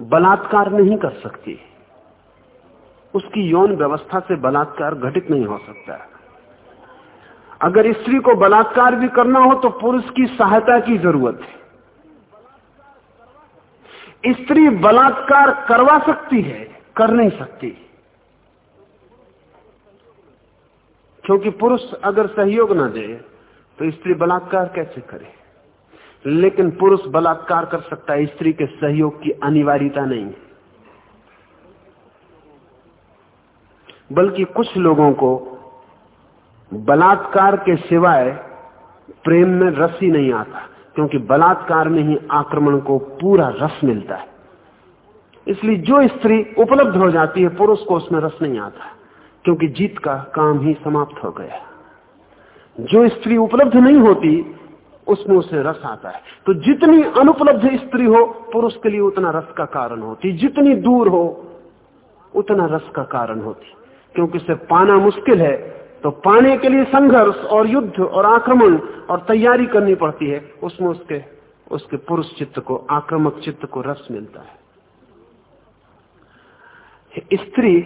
बलात्कार नहीं कर सकती। उसकी यौन व्यवस्था से बलात्कार घटित नहीं हो सकता। अगर स्त्री को बलात्कार भी करना हो तो पुरुष की सहायता की ज़रूरत है। स्त्री बलात्कार करवा सकती है, कर नहीं सकती। क्योंकि पुरुष अगर सहयोग ना दे तो स्त्री बलात्कार कैसे करे? लेकिन पुरुष बलात्कार कर सकता है, स्त्री के सहयोग की अनिवार्यता नहीं बल्कि कुछ लोगों को बलात्कार के सिवाय प्रेम में रस ही नहीं आता। क्योंकि बलात्कार में ही आक्रमण को पूरा रस मिलता है। इसलिए जो स्त्री उपलब्ध हो जाती है, पुरुष को उसमें रस नहीं आता, क्योंकि जीत का काम ही समाप्त हो गया जो स्त्री उपलब्ध नहीं होती, उसमें उसे रस आता है। तो जितनी अनुपलब्ध स्त्री हो, पुरुष के लिए उतना रस का कारण होती। जितनी दूर हो, उतना रस का कारण होती। क्योंकि उसे पाना मुश्किल है तो पाने के लिए संघर्ष और युद्ध और आक्रमण और तैयारी करनी पड़ती है, उसमें उसके उसके पुरुष चित्त को, आक्रमक चित्त को रस मिलता है। स्त्री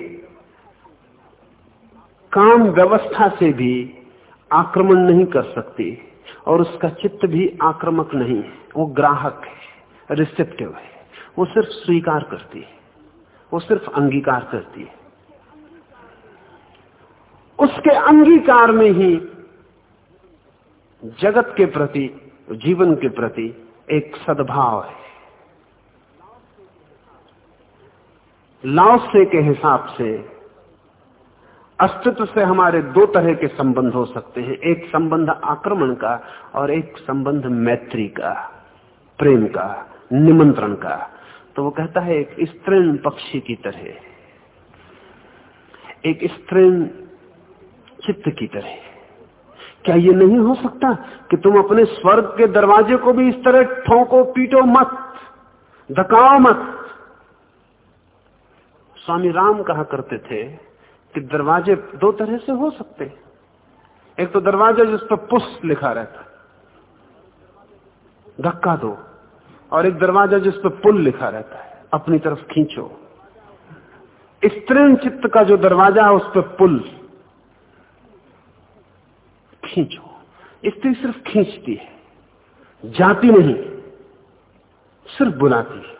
काम व्यवस्था से भी आक्रमण नहीं कर सकती और उसका चित्त भी आक्रमक नहीं है। वो ग्राहक है रिसेप्टिव है। वो सिर्फ़ स्वीकार करती है, वो सिर्फ़ अंगीकार करती है। उसके अंगीकार में ही जगत के प्रति, जीवन के प्रति एक सद्भाव है। लाओसे के हिसाब से अस्तित्व से हमारे दो तरह के संबंध हो सकते हैं, एक संबंध आक्रमण का और एक संबंध मैत्री का, प्रेम का, निमंत्रण का। तो वो कहता है, एक स्त्रीण पक्षी की तरह एक स्त्रीण चित्त की तरह। क्या ये नहीं हो सकता कि तुम अपने स्वर्ग के दरवाजे को भी इस तरह ठोंको, पीटो मत, धकाओ मत? स्वामी राम कहा करते थे कि दरवाजे दो तरह से हो सकते एक तो दरवाज़ा जिस पर पुष्प लिखा रहता धक्का दो, और एक दरवाज़ा जिस पर पुल लिखा रहता है, अपनी तरफ़ खींचो। स्त्रीण चित्त का जो दरवाज़ा है उस पर पुल खींचो स्त्री सिर्फ़ खींचती है, जाती नहीं, सिर्फ़ बुलाती है।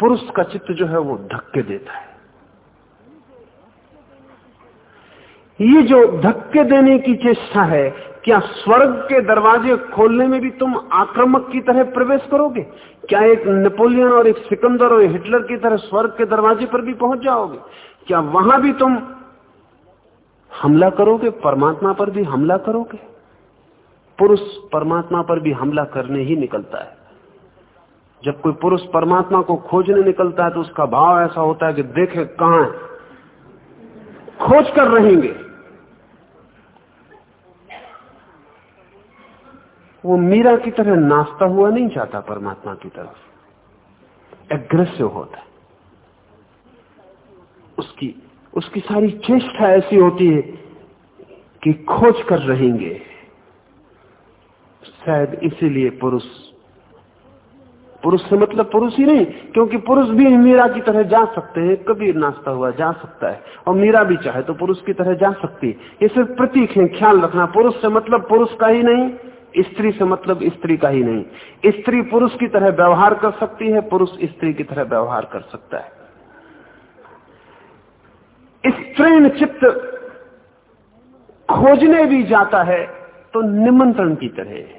पुरुष का चित्त जो है वो धक्के देता है। ये जो धक्के देने की चेष्टा है, क्या स्वर्ग के दरवाजे खोलने में भी तुम आक्रमक की तरह प्रवेश करोगे? क्या एक नेपोलियन और एक सिकंदर और हिटलर की तरह स्वर्ग के दरवाजे पर भी पहुँच जाओगे? क्या वहाँ भी तुम हमला करोगे, परमात्मा पर भी हमला करोगे। पुरुष परमात्मा पर भी हमला करने ही निकलता है। जब कोई पुरुष परमात्मा को खोजने निकलता है तो उसका भाव ऐसा होता है कि देखे कहाँ है। खोज कर रहेंगे। वो मीरा की तरह नाचता हुआ नहीं चाहता परमात्मा की तरफ़। एग्रेसिव होता है। उसकी उसकी सारी चेष्टा ऐसी होती है कि खोज कर रहेंगे। शायद इसीलिए पुरुष पुरुष से मतलब पुरुष ही नहीं, क्योंकि पुरुष भी मीरा की तरह जा सकते हैं, कभी नाश्ता हुआ जा सकता है, और मीरा भी चाहे तो पुरुष की तरह जा सकती है। ये सिर्फ़ प्रतीक है, ख्याल रखना, पुरुष से मतलब पुरुष का ही नहीं, स्त्री से मतलब स्त्री का ही नहीं। स्त्री पुरुष की तरह व्यवहार कर सकती है, पुरुष स्त्री की तरह व्यवहार कर सकता है। स्त्रीण चित्त खोजने भी जाता है तो निमंत्रण की तरह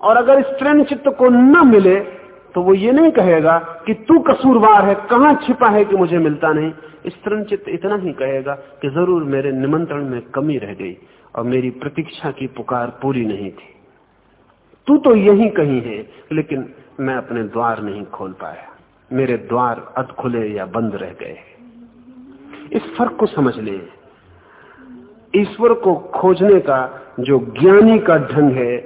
और अगर स्त्रीण चित्त को न मिले तो वो ये नहीं कहेगा कि तू कसूरवार है, कहाँ छिपा है कि मुझे मिलता नहीं। स्त्रीण चित्त इतना ही कहेगा कि ज़रूर मेरे निमंत्रण में कमी रह गई और मेरी प्रतीक्षा की पुकार पूरी नहीं थी। तू तो यही कहीं है, लेकिन मैं अपने द्वार नहीं खोल पाया। मेरे द्वार अध खुले या बंद रह गए इस फ़र्क को समझ लें। ईश्वर को खोजने का जो ज्ञानी का ढंग है,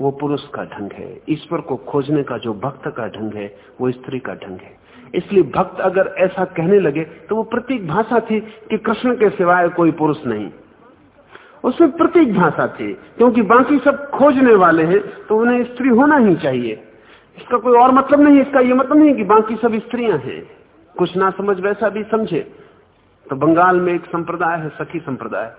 वो पुरुष का ढंग है। ईश्वर को खोजने का जो भक्त का ढंग है, वो स्त्री का ढंग है। इसलिए भक्त अगर ऐसा कहने लगे तो वो प्रतीक भाषा थी कि कृष्ण के सिवाय कोई पुरुष नहीं। उसमें प्रतीक भाषा थी, क्योंकि बाकी सब खोजने वाले हैं तो उन्हें स्त्री होना ही चाहिए। इसका कोई और मतलब नहीं, इसका ये मतलब नहीं कि बाकी सब स्त्रियाँ हैं। कुछ ना समझ वैसा भी समझे। तो बंगाल में एक संप्रदाय है, सखी संप्रदाय।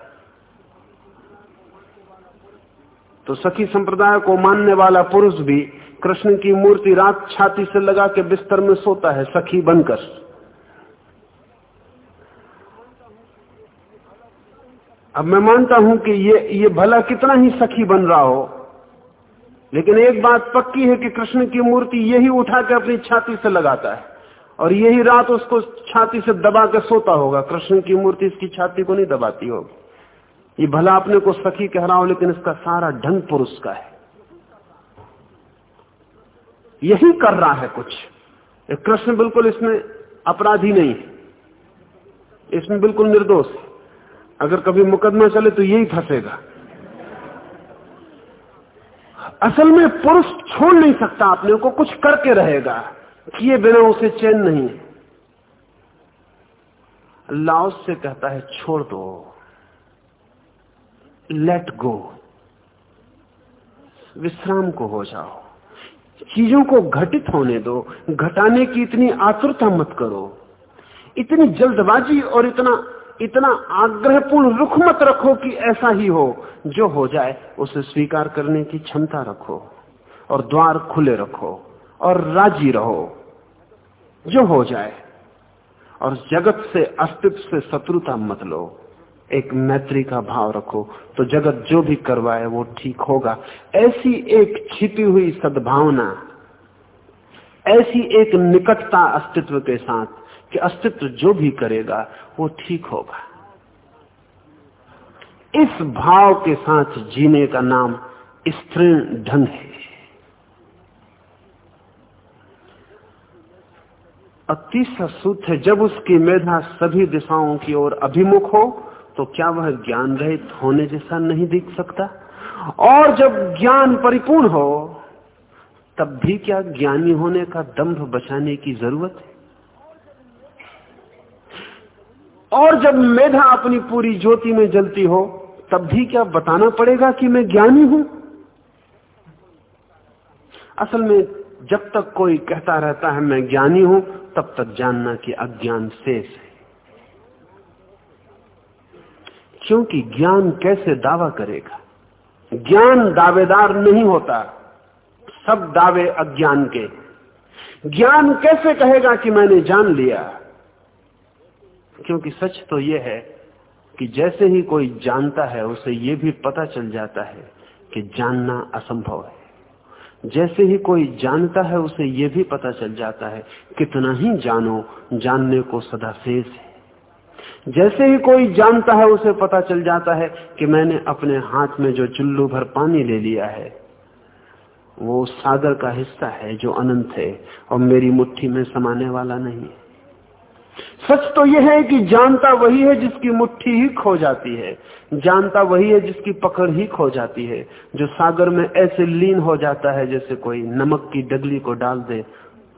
तो सखी संप्रदाय को मानने वाला पुरुष भी कृष्ण की मूर्ति रात छाती से लगा के बिस्तर में सोता है, सखी बनकर। अब मैं मानता हूँ कि ये ये भला कितना ही सखी बन रहा हो, लेकिन एक बात पक्की है कि कृष्ण की मूर्ति यही उठा के अपनी छाती से लगाता है। और यही रात उसको छाती से दबा के सोता होगा। कृष्ण की मूर्ति इसकी छाती को नहीं दबाती होगी। ये भला अपने को सखी कह रहा हो, लेकिन इसका सारा ढंग पुरुष का है। यही कर रहा है कुछ। कृष्ण बिल्कुल इसमें अपराधी नहीं है। इसमें बिल्कुल निर्दोष है। अगर कभी मुकदमा चले तो यही फंसेगा। असल में पुरुष छोड़ नहीं सकता, अपने को कुछ करके रहेगा। किए बिना उसे चैन नहीं अल्लाह से कहता है, छोड़ दो। लेट गो विश्राम को हो जाओ। चीज़ों को घटित होने दो। घटाने की इतनी आतुरता मत करो। इतनी जल्दबाजी और इतना इतना आग्रहपूर्ण रुख मत रखो कि ऐसा ही हो। जो हो जाए, उसे स्वीकार करने की क्षमता रखो और द्वार खुले रखो और राज़ी रहो। जो हो जाए। और जगत से अस्तित्व से शत्रुता मत लो। एक मैत्री का भाव रखो। तो जगत जो भी करवाए, वो ठीक होगा। ऐसी एक छिपी हुई सद्भावना, ऐसी एक निकटता अस्तित्व के साथ कि अस्तित्व जो भी करेगा, वो ठीक होगा। इस भाव के साथ जीने का नाम स्त्रीण ढंग है। और तीसरा सूत्र है। जब उसकी मेधा सभी दिशाओं की ओर अभिमुख हो तो क्या वह ज्ञान रहित होने जैसा नहीं दिख सकता? और जब ज्ञान परिपूर्ण हो, तब भी क्या ज्ञानी होने का दंभ बचाने की ज़रूरत है? और जब मेधा अपनी पूरी ज्योति में जलती हो, तब भी क्या बताना पड़ेगा कि मैं ज्ञानी हूँ? असल में जब तक कोई कहता रहता है, मैं ज्ञानी हूँ तब तक जानना कि अज्ञान शेष है। क्योंकि ज्ञान कैसे दावा करेगा? ज्ञान दावेदार नहीं होता। सब दावे अज्ञान के। ज्ञान कैसे कहेगा कि मैंने जान लिया? क्योंकि सच तो यह है कि जैसे ही कोई जानता है, उसे यह भी पता चल जाता है कि जानना असंभव है। जैसे ही कोई जानता है, उसे यह भी पता चल जाता है, कितना ही जानो, जानने को सदा शेष है। जैसे ही कोई जानता है, उसे पता चल जाता है कि मैंने अपने हाथ में जो चुल्लू भर पानी ले लिया है, वो सागर का हिस्सा है, जो अनंत है, और मेरी मुट्ठी में समाने वाला नहीं है। सच तो यह है कि जानता वही है जिसकी मुट्ठी ही खो जाती है। जानता वही है जिसकी पकड़ ही खो जाती है। जो सागर में ऐसे लीन हो जाता है जैसे कोई नमक की डगली को डाल दे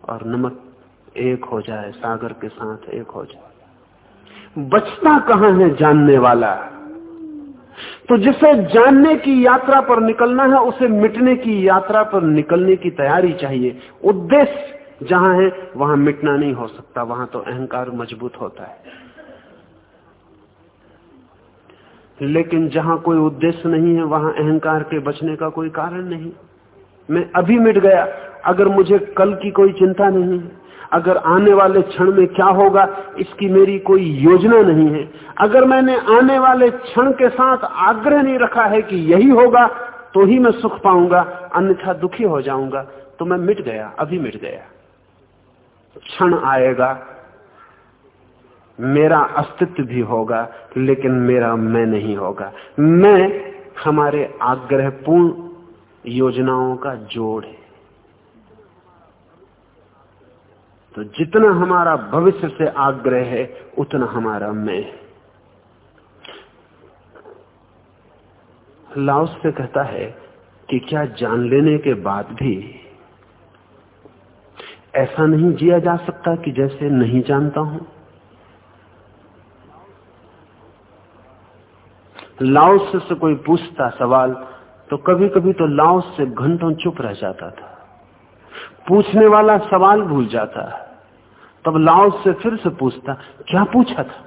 और नमक एक हो जाए, सागर के साथ एक हो जाए। बचता कहाँ है जानने वाला? तो जिसे जानने की यात्रा पर निकलना है, उसे मिटने की यात्रा पर निकलने की तैयारी चाहिए। उद्देश्य जहाँ है, वहाँ मिटना नहीं हो सकता, वहाँ तो अहंकार मज़बूत होता है। लेकिन जहाँ कोई उद्देश्य नहीं है, वहाँ अहंकार के बचने का कोई कारण नहीं। मैं अभी मिट गया, अगर मुझे कल की कोई चिंता नहीं है, अगर आने वाले क्षण में क्या होगा, इसकी मेरी कोई योजना नहीं है। अगर मैंने आने वाले क्षण के साथ आग्रह नहीं रखा है कि यही होगा तो ही मैं सुख पाऊँगा, अन्यथा दुखी हो जाऊँगा तो मैं मिट गया, अभी मिट गया। क्षण आएगा, मेरा अस्तित्व भी होगा, लेकिन मेरा मैं नहीं होगा। मैं हमारे आग्रहपूर्ण योजनाओं का जोड़ है। तो जितना हमारा भविष्य से आग्रह है, उतना हमारा मैं लाउस से कहता है कि क्या जान लेने के बाद भी ऐसा नहीं जिया जा सकता कि जैसे नहीं जानता हूँ। लाओस से कोई पूछता सवाल तो कभी कभी तो लाओस से घंटों चुप रह जाता था। पूछने वाला सवाल भूल जाता। तब लाओस से फिर से पूछता, क्या पूछा था?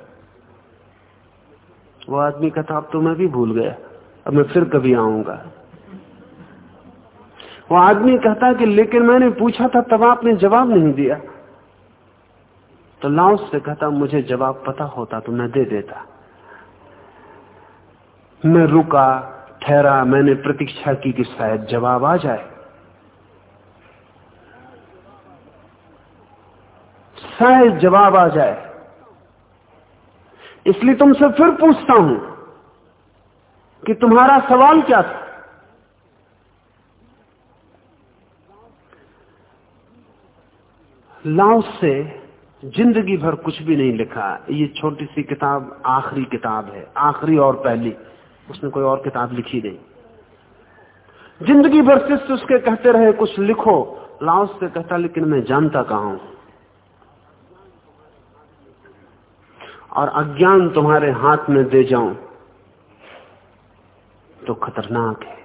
वो आदमी कहता, अब तो मैं भी भूल गया, अब मैं फिर कभी आऊँगा। वो आदमी कहता कि लेकिन मैंने पूछा था, तब आपने जवाब नहीं दिया। तो लाओ से कहता, मुझे जवाब पता होता तो मैं दे देता। मैं रुका, ठहरा, मैंने प्रतीक्षा की कि शायद जवाब आ जाए। शायद जवाब आ जाए। इसलिए तुमसे फिर पूछता हूँ कि तुम्हारा सवाल क्या था? लाओस से ज़िंदगी भर कुछ भी नहीं लिखा। ये छोटी सी किताब, आखिरी किताब है। आखिरी और पहली। उसने कोई और किताब लिखी नहीं। ज़िंदगी भर शिष्य उसके कहते रहे, कुछ लिखो। लाओस से कहता, लेकिन मैं जानता कहा हूँ? और अज्ञान तुम्हारे हाथ में दे जाऊँ तो खतरनाक है।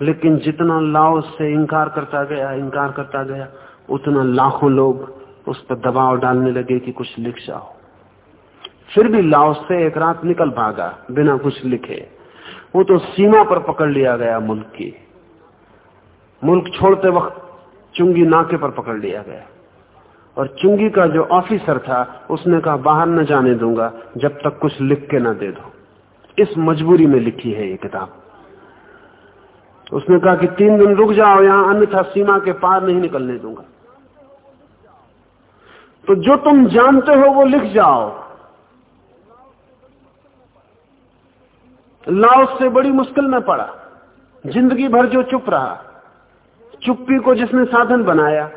लेकिन जितना लाओस से इंकार करता गया इंकार करता गया उतना लाखों लोग उस पर दबाव डालने लगे कि कुछ लिख जाओ। फिर भी लाओस से एक रात निकल भागा, बिना कुछ लिखे। वो तो सीमा पर पकड़ लिया गया मुल्क की। मुल्क छोड़ते वक्त चुंगी नाके पर पकड़ लिया गया। और चुंगी का जो ऑफिसर था, उसने कहा, बाहर न जाने दूँगा, जब तक कुछ लिख के ना दे दो। इस मजबूरी में लिखी है ये किताब। उसने कहा कि, तीन दिन रुक जाओ, यहाँ अन्यथा सीमा के पार नहीं निकलने दूँगा। तो जो तुम जानते हो वो लिख जाओ। लाओस से बड़ी मुश्किल में पड़ा। ज़िंदगी भर जो चुप रहा, चुप्पी को जिसने साधन बनाया,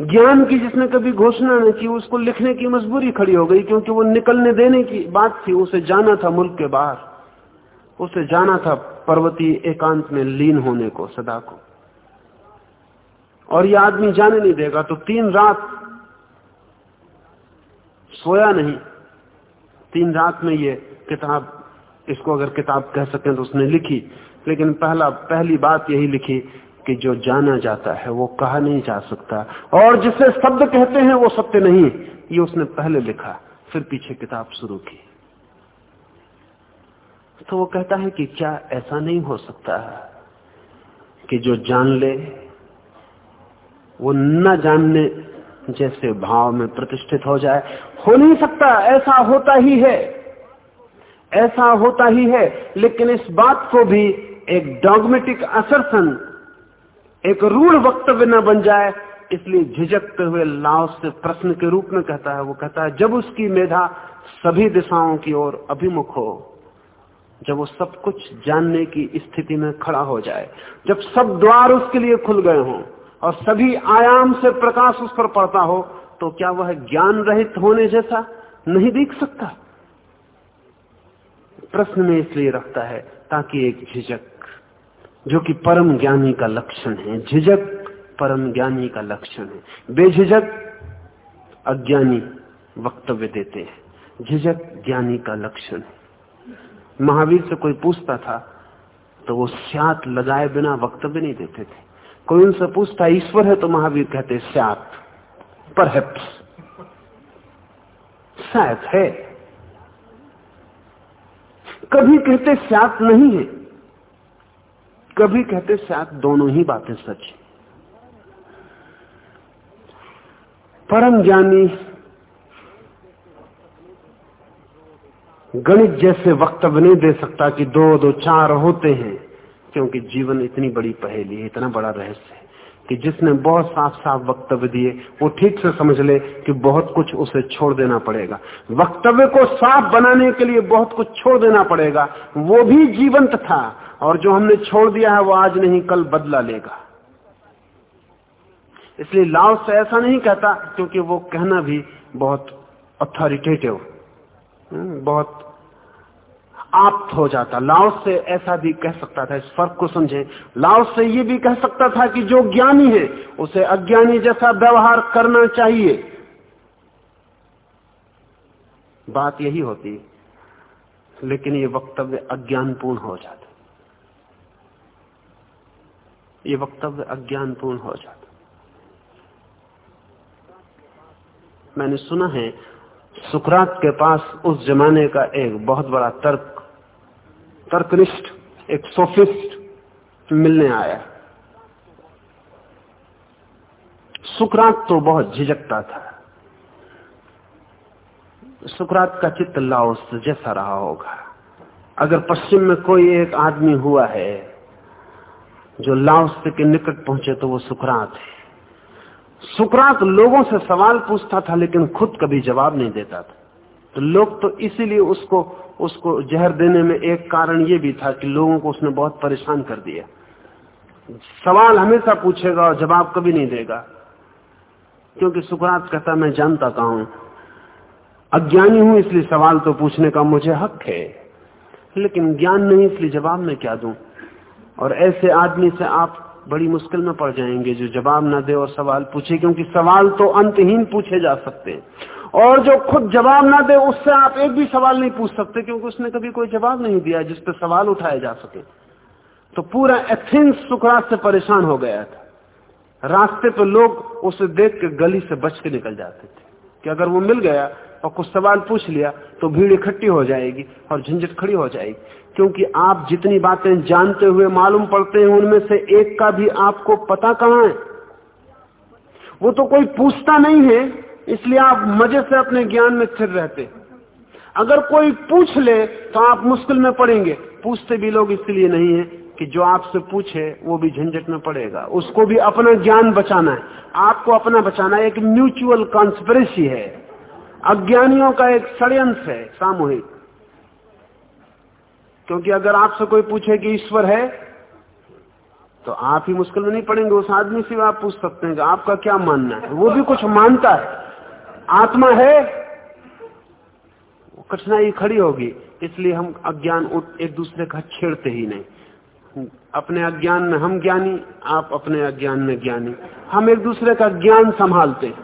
ज्ञान की जिसने कभी घोषणा नहीं की, उसको लिखने की मजबूरी खड़ी हो गई, क्योंकि वो निकलने देने की बात थी, उसे जाना था मुल्क के बाहर। उसे जाना था पर्वतीय एकांत में लीन होने को, सदा को। और ये आदमी जाने नहीं देगा तो तीन रात सोया नहीं। तीन रात में ये किताब, इसको अगर किताब कह सकें तो उसने लिखी। लेकिन पहला, पहली बात यही लिखी कि जो जाना जाता है, वो कहा नहीं जा सकता। और जिसे शब्द कहते हैं, वो सत्य नहीं। ये उसने पहले लिखा, फिर पीछे किताब शुरू की। तो वो कहता है कि क्या ऐसा नहीं हो सकता कि जो जान ले, वो न जानने जैसे भाव में प्रतिष्ठित हो जाए। हो नहीं सकता, ऐसा होता ही है। ऐसा होता ही है, लेकिन इस बात को भी एक डॉगमेटिक असरसन एक रूढ़ वक्तव्य न बन जाए, इसलिए झिझकते हुए लाओ से प्रश्न के रूप में कहता है, वो कहता है, जब उसकी मेधा सभी दिशाओं की ओर अभिमुख हो, जब वो सब कुछ जानने की स्थिति में खड़ा हो जाए, जब सब द्वार उसके लिए खुल गए हों और सभी आयाम से प्रकाश उस पर पड़ता हो तो क्या वह ज्ञान रहित होने जैसा नहीं दिख सकता? प्रश्न में इसलिए रखता है, ताकि एक झिझक, जो कि परम ज्ञानी का लक्षण है, झिझक परम ज्ञानी का लक्षण है। बेझिझक अज्ञानी वक्तव्य देते हैं। झिझक ज्ञानी का लक्षण है। महावीर से कोई पूछता था तो वो स्यात लगाए बिना वक्तव्य नहीं देते थे। कोई उनसे पूछता, ईश्वर है तो महावीर कहते स्यात पर शायद है? कभी कहते स्यात नहीं है। कभी कहते शायद दोनों ही बातें सच है। परम ज्ञानी गणित जैसे वक्तव्य नहीं दे सकता कि दो दो चार होते हैं। क्योंकि जीवन इतनी बड़ी पहेली है इतना बड़ा रहस्य है कि जिसने बहुत साफ़ साफ़ वक्तव्य दिए वो ठीक से समझ ले कि बहुत कुछ उसे छोड़ देना पड़ेगा। वक्तव्य को साफ़ बनाने के लिए बहुत कुछ छोड़ देना पड़ेगा। वो भी जीवंत था और जो हमने छोड़ दिया है वो आज नहीं कल बदला लेगा। इसलिए लाव से ऐसा नहीं कहता क्योंकि वो कहना भी बहुत अथॉरिटेटिव हम्म, बहुत आप्त हो जाता। लाओ से ऐसा भी कह सकता था, इस फ़र्क को समझे। लाओ से ये भी कह सकता था कि जो ज्ञानी है, उसे अज्ञानी जैसा व्यवहार करना चाहिए। बात यही होती, लेकिन ये वक्तव्य अज्ञानपूर्ण हो जाता। ये वक्तव्य अज्ञानपूर्ण हो जाता। मैंने सुना है, सुकरात के पास उस जमाने का एक बहुत बड़ा तर्क तर्कनिष्ठ, एक सोफिस्ट मिलने आया। सुकरात तो बहुत झिझकता था। सुकरात का चित्त लाओस जैसा रहा होगा। अगर पश्चिम में कोई एक आदमी हुआ है, जो लाओस के निकट पहुँचे तो वो सुकरात है। सुकरात लोगों से सवाल पूछता था, लेकिन खुद कभी जवाब नहीं देता था। तो लोग तो इसीलिए उसको उसको जहर देने में एक कारण ये भी था कि लोगों को उसने बहुत परेशान कर दिया। सवाल हमेशा पूछेगा और जवाब कभी नहीं देगा। क्योंकि सुकरात कहता, मैं जानता कहा हूँ? अज्ञानी हूँ, इसलिए सवाल तो पूछने का मुझे हक है। लेकिन ज्ञान नहीं, इसलिए जवाब में क्या दूँ? और ऐसे आदमी से आप बड़ी मुश्किल में पड़ जाएँगे जो जवाब ना दे और सवाल पूछे, क्योंकि सवाल तो अंतहीन पूछे जा सकते हैं। और जो खुद जवाब ना दे, उससे आप एक भी सवाल नहीं पूछ सकते, क्योंकि उसने कभी कोई जवाब नहीं दिया जिस पर सवाल उठाए जा सके। तो पूरा एथेंस सुखरात से परेशान हो गया था। रास्ते पर लोग उसे देख के गली से बच के निकल जाते थे। कि अगर वो मिल गया और कुछ सवाल पूछ लिया तो भीड़ इकट्ठी हो जाएगी और झंझट खड़ी हो जाएगी। क्योंकि आप जितनी बातें जानते हुए मालूम पड़ते हैं, उनमें से एक का भी आपको पता कहाँ है? वो तो कोई पूछता नहीं है इसलिए आप मज़े से अपने ज्ञान में स्थिर रहते। अगर कोई पूछ ले तो आप मुश्किल में पड़ेंगे। पूछते भी लोग इसलिए नहीं है कि जो आपसे पूछे, वो भी झंझट में पड़ेगा। उसको भी अपना ज्ञान बचाना है। आपको अपना बचाना है एक म्यूचुअल कॉन्स्परेसी है। अज्ञानियों का एक षड्यंत्र है, सामूहिक। क्योंकि अगर आपसे कोई पूछे कि ईश्वर है तो आप ही मुश्किल में नहीं पड़ेंगे। उस आदमी से आप पूछ सकते हैं कि आपका क्या मानना है? वो भी कुछ मानता है। आत्मा है कठिनाई खड़ी होगी। इसलिए हम अज्ञान एक दूसरे का छेड़ते ही नहीं। अपने अज्ञान में हम ज्ञानी, आप अपने अज्ञान में ज्ञानी। हम एक दूसरे का ज्ञान संभालते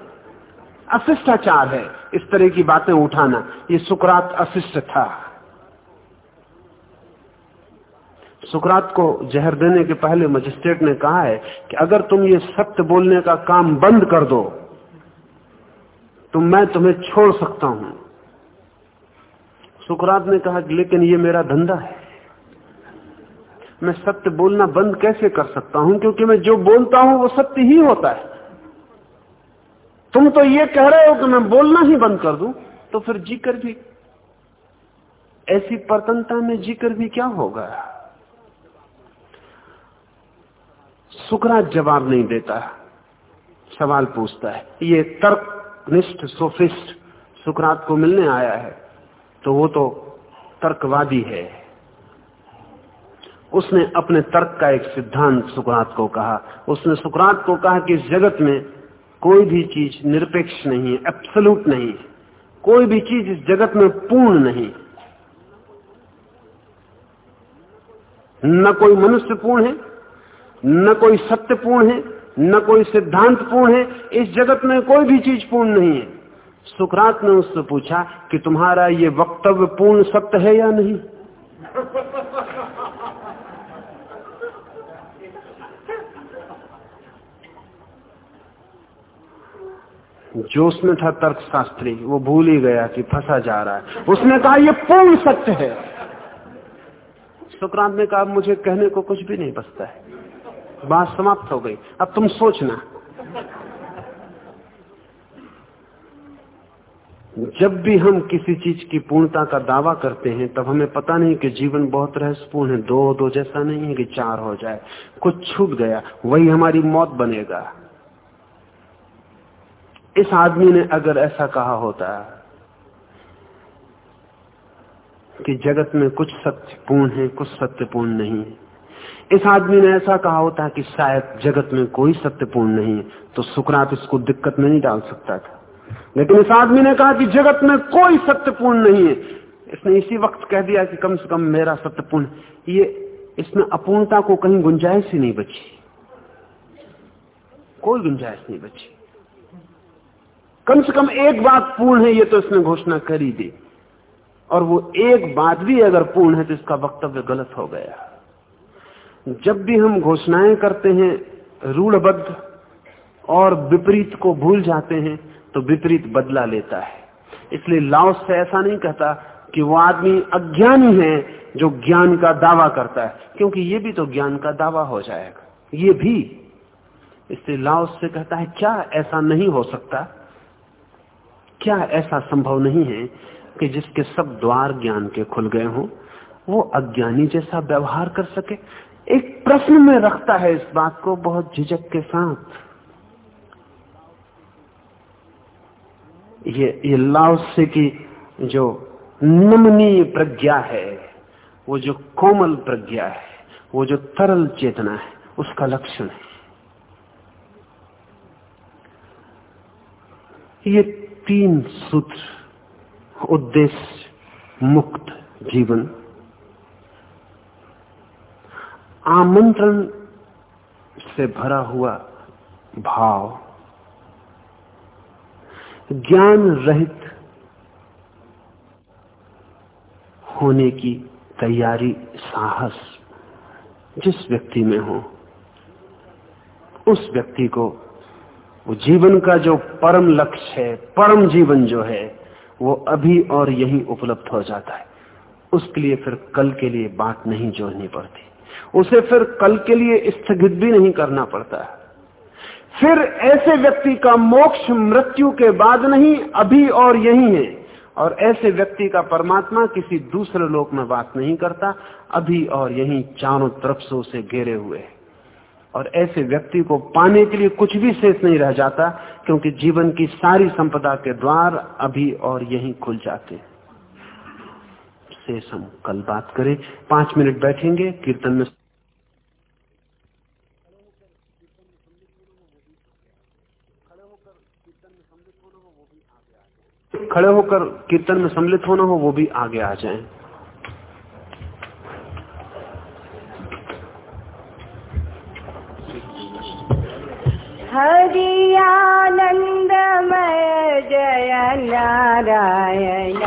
अशिष्टाचार है। इस तरह की बातें उठाना। ये सुकरात अशिष्ट था। सुकरात को जहर देने के पहले मजिस्ट्रेट ने कहा है कि अगर तुम ये सत्य बोलने का काम बंद कर दो तो मैं तुम्हें छोड़ सकता हूँ। सुकरात ने कहा कि लेकिन ये मेरा धंधा है। मैं सत्य बोलना बंद कैसे कर सकता हूँ? क्योंकि मैं जो बोलता हूँ, वो सत्य ही होता है। तुम तो ये कह रहे हो कि मैं बोलना ही बंद कर दूँ तो फिर जीकर भी, ऐसी परतनता में जीकर भी क्या होगा? सुकरात जवाब नहीं देता, सवाल पूछता है। ये तर्कनिष्ठ सोफिस्ट सुकरात को मिलने आया है तो वो तो तर्कवादी है। उसने अपने तर्क का एक सिद्धांत सुकरात को कहा। उसने सुकरात को कहा कि जगत में कोई भी चीज़ निरपेक्ष नहीं है एब्सोल्यूट नहीं है कोई भी चीज़ इस जगत में पूर्ण नहीं। न कोई मनुष्य पूर्ण है, न कोई सत्य पूर्ण है न कोई सिद्धांत पूर्ण है, इस जगत में कोई भी चीज़ पूर्ण नहीं है। सुकरात ने उससे पूछा कि तुम्हारा ये वक्तव्य पूर्ण सत्य है या नहीं? जोश में था तर्कशास्त्री, वो भूल ही गया कि फंसा जा रहा है। उसने कहा, ये पूर्ण सत्य है। सुक्रांत ने कहा, मुझे कहने को कुछ भी नहीं बचता है। बात समाप्त हो गई। अब तुम सोचना। जब भी हम किसी चीज़ की पूर्णता का दावा करते हैं, तब हमें पता नहीं कि जीवन बहुत रहस्यपूर्ण है, दो दो जैसा नहीं है कि चार हो जाए। कुछ छूट गया, वही हमारी मौत बनेगा। इस आदमी ने अगर ऐसा कहा होता कि जगत में कुछ सत्य पूर्ण है, कुछ सत्यपूर्ण नहीं है इस आदमी ने ऐसा कहा होता कि शायद जगत में कोई सत्यपूर्ण नहीं है तो सुकरात इसको दिक्कत में नहीं डाल सकता था। लेकिन इस आदमी ने कहा कि जगत में कोई सत्यपूर्ण नहीं है। इसने इसी वक्त कह दिया कि कम से कम मेरा सत्यपूर्ण, ये इसमें अपूर्णता को कहीं गुंजाइश ही नहीं बची। कोई गुंजाइश नहीं बची। कम से कम एक बात पूर्ण है, ये तो इसने घोषणा कर ही दी। और वो एक बात भी अगर पूर्ण है तो इसका वक्तव्य गलत हो गया। जब भी हम घोषणाएँ करते हैं, रूढ़बद्ध और विपरीत को भूल जाते हैं तो विपरीत बदला लेता है। इसलिए लाओस से ऐसा नहीं कहता कि वो आदमी अज्ञानी है जो ज्ञान का दावा करता है, क्योंकि ये भी तो ज्ञान का दावा हो जाएगा। ये भी। इसलिए लाओस से कहता है, क्या ऐसा नहीं हो सकता? क्या ऐसा संभव नहीं है कि जिसके सब द्वार ज्ञान के खुल गए हों, वो अज्ञानी जैसा व्यवहार कर सके एक प्रश्न में रखता है इस बात को बहुत झिझक के साथ। ये ये लाओसे की जो नमनीय प्रज्ञा है, वो जो कोमल प्रज्ञा है, वो जो तरल चेतना है, उसका लक्षण है। ये तीन सूत्र, उद्देश्य, मुक्त जीवन। आमंत्रण से भरा हुआ भाव, ज्ञान रहित होने की तैयारी, साहस जिस व्यक्ति में हो, उस व्यक्ति को जीवन का जो परम लक्ष्य है, परम जीवन जो है, वो अभी और यही उपलब्ध हो जाता है। उसके लिए फिर कल के लिए बात नहीं जोड़नी पड़ती। उसे फिर कल के लिए स्थगित भी नहीं करना पड़ता। फिर ऐसे व्यक्ति का मोक्ष मृत्यु के बाद नहीं, अभी और यही है। और ऐसे व्यक्ति का परमात्मा किसी दूसरे लोक में बात नहीं करता, अभी और यही चारों तरफ़ से उसे घेरे हुए है। और ऐसे व्यक्ति को पाने के लिए कुछ भी शेष नहीं रह जाता, क्योंकि जीवन की सारी संपदा के द्वार अभी और यही खुल जाते हैं। शेष हम कल बात करें। पाँच मिनट बैठेंगे, कीर्तन में खड़े होकर कीर्तन में सम्मिलित होना हो, वो भी आगे आ जाएँ। हरियानन्दमय जय नारायण।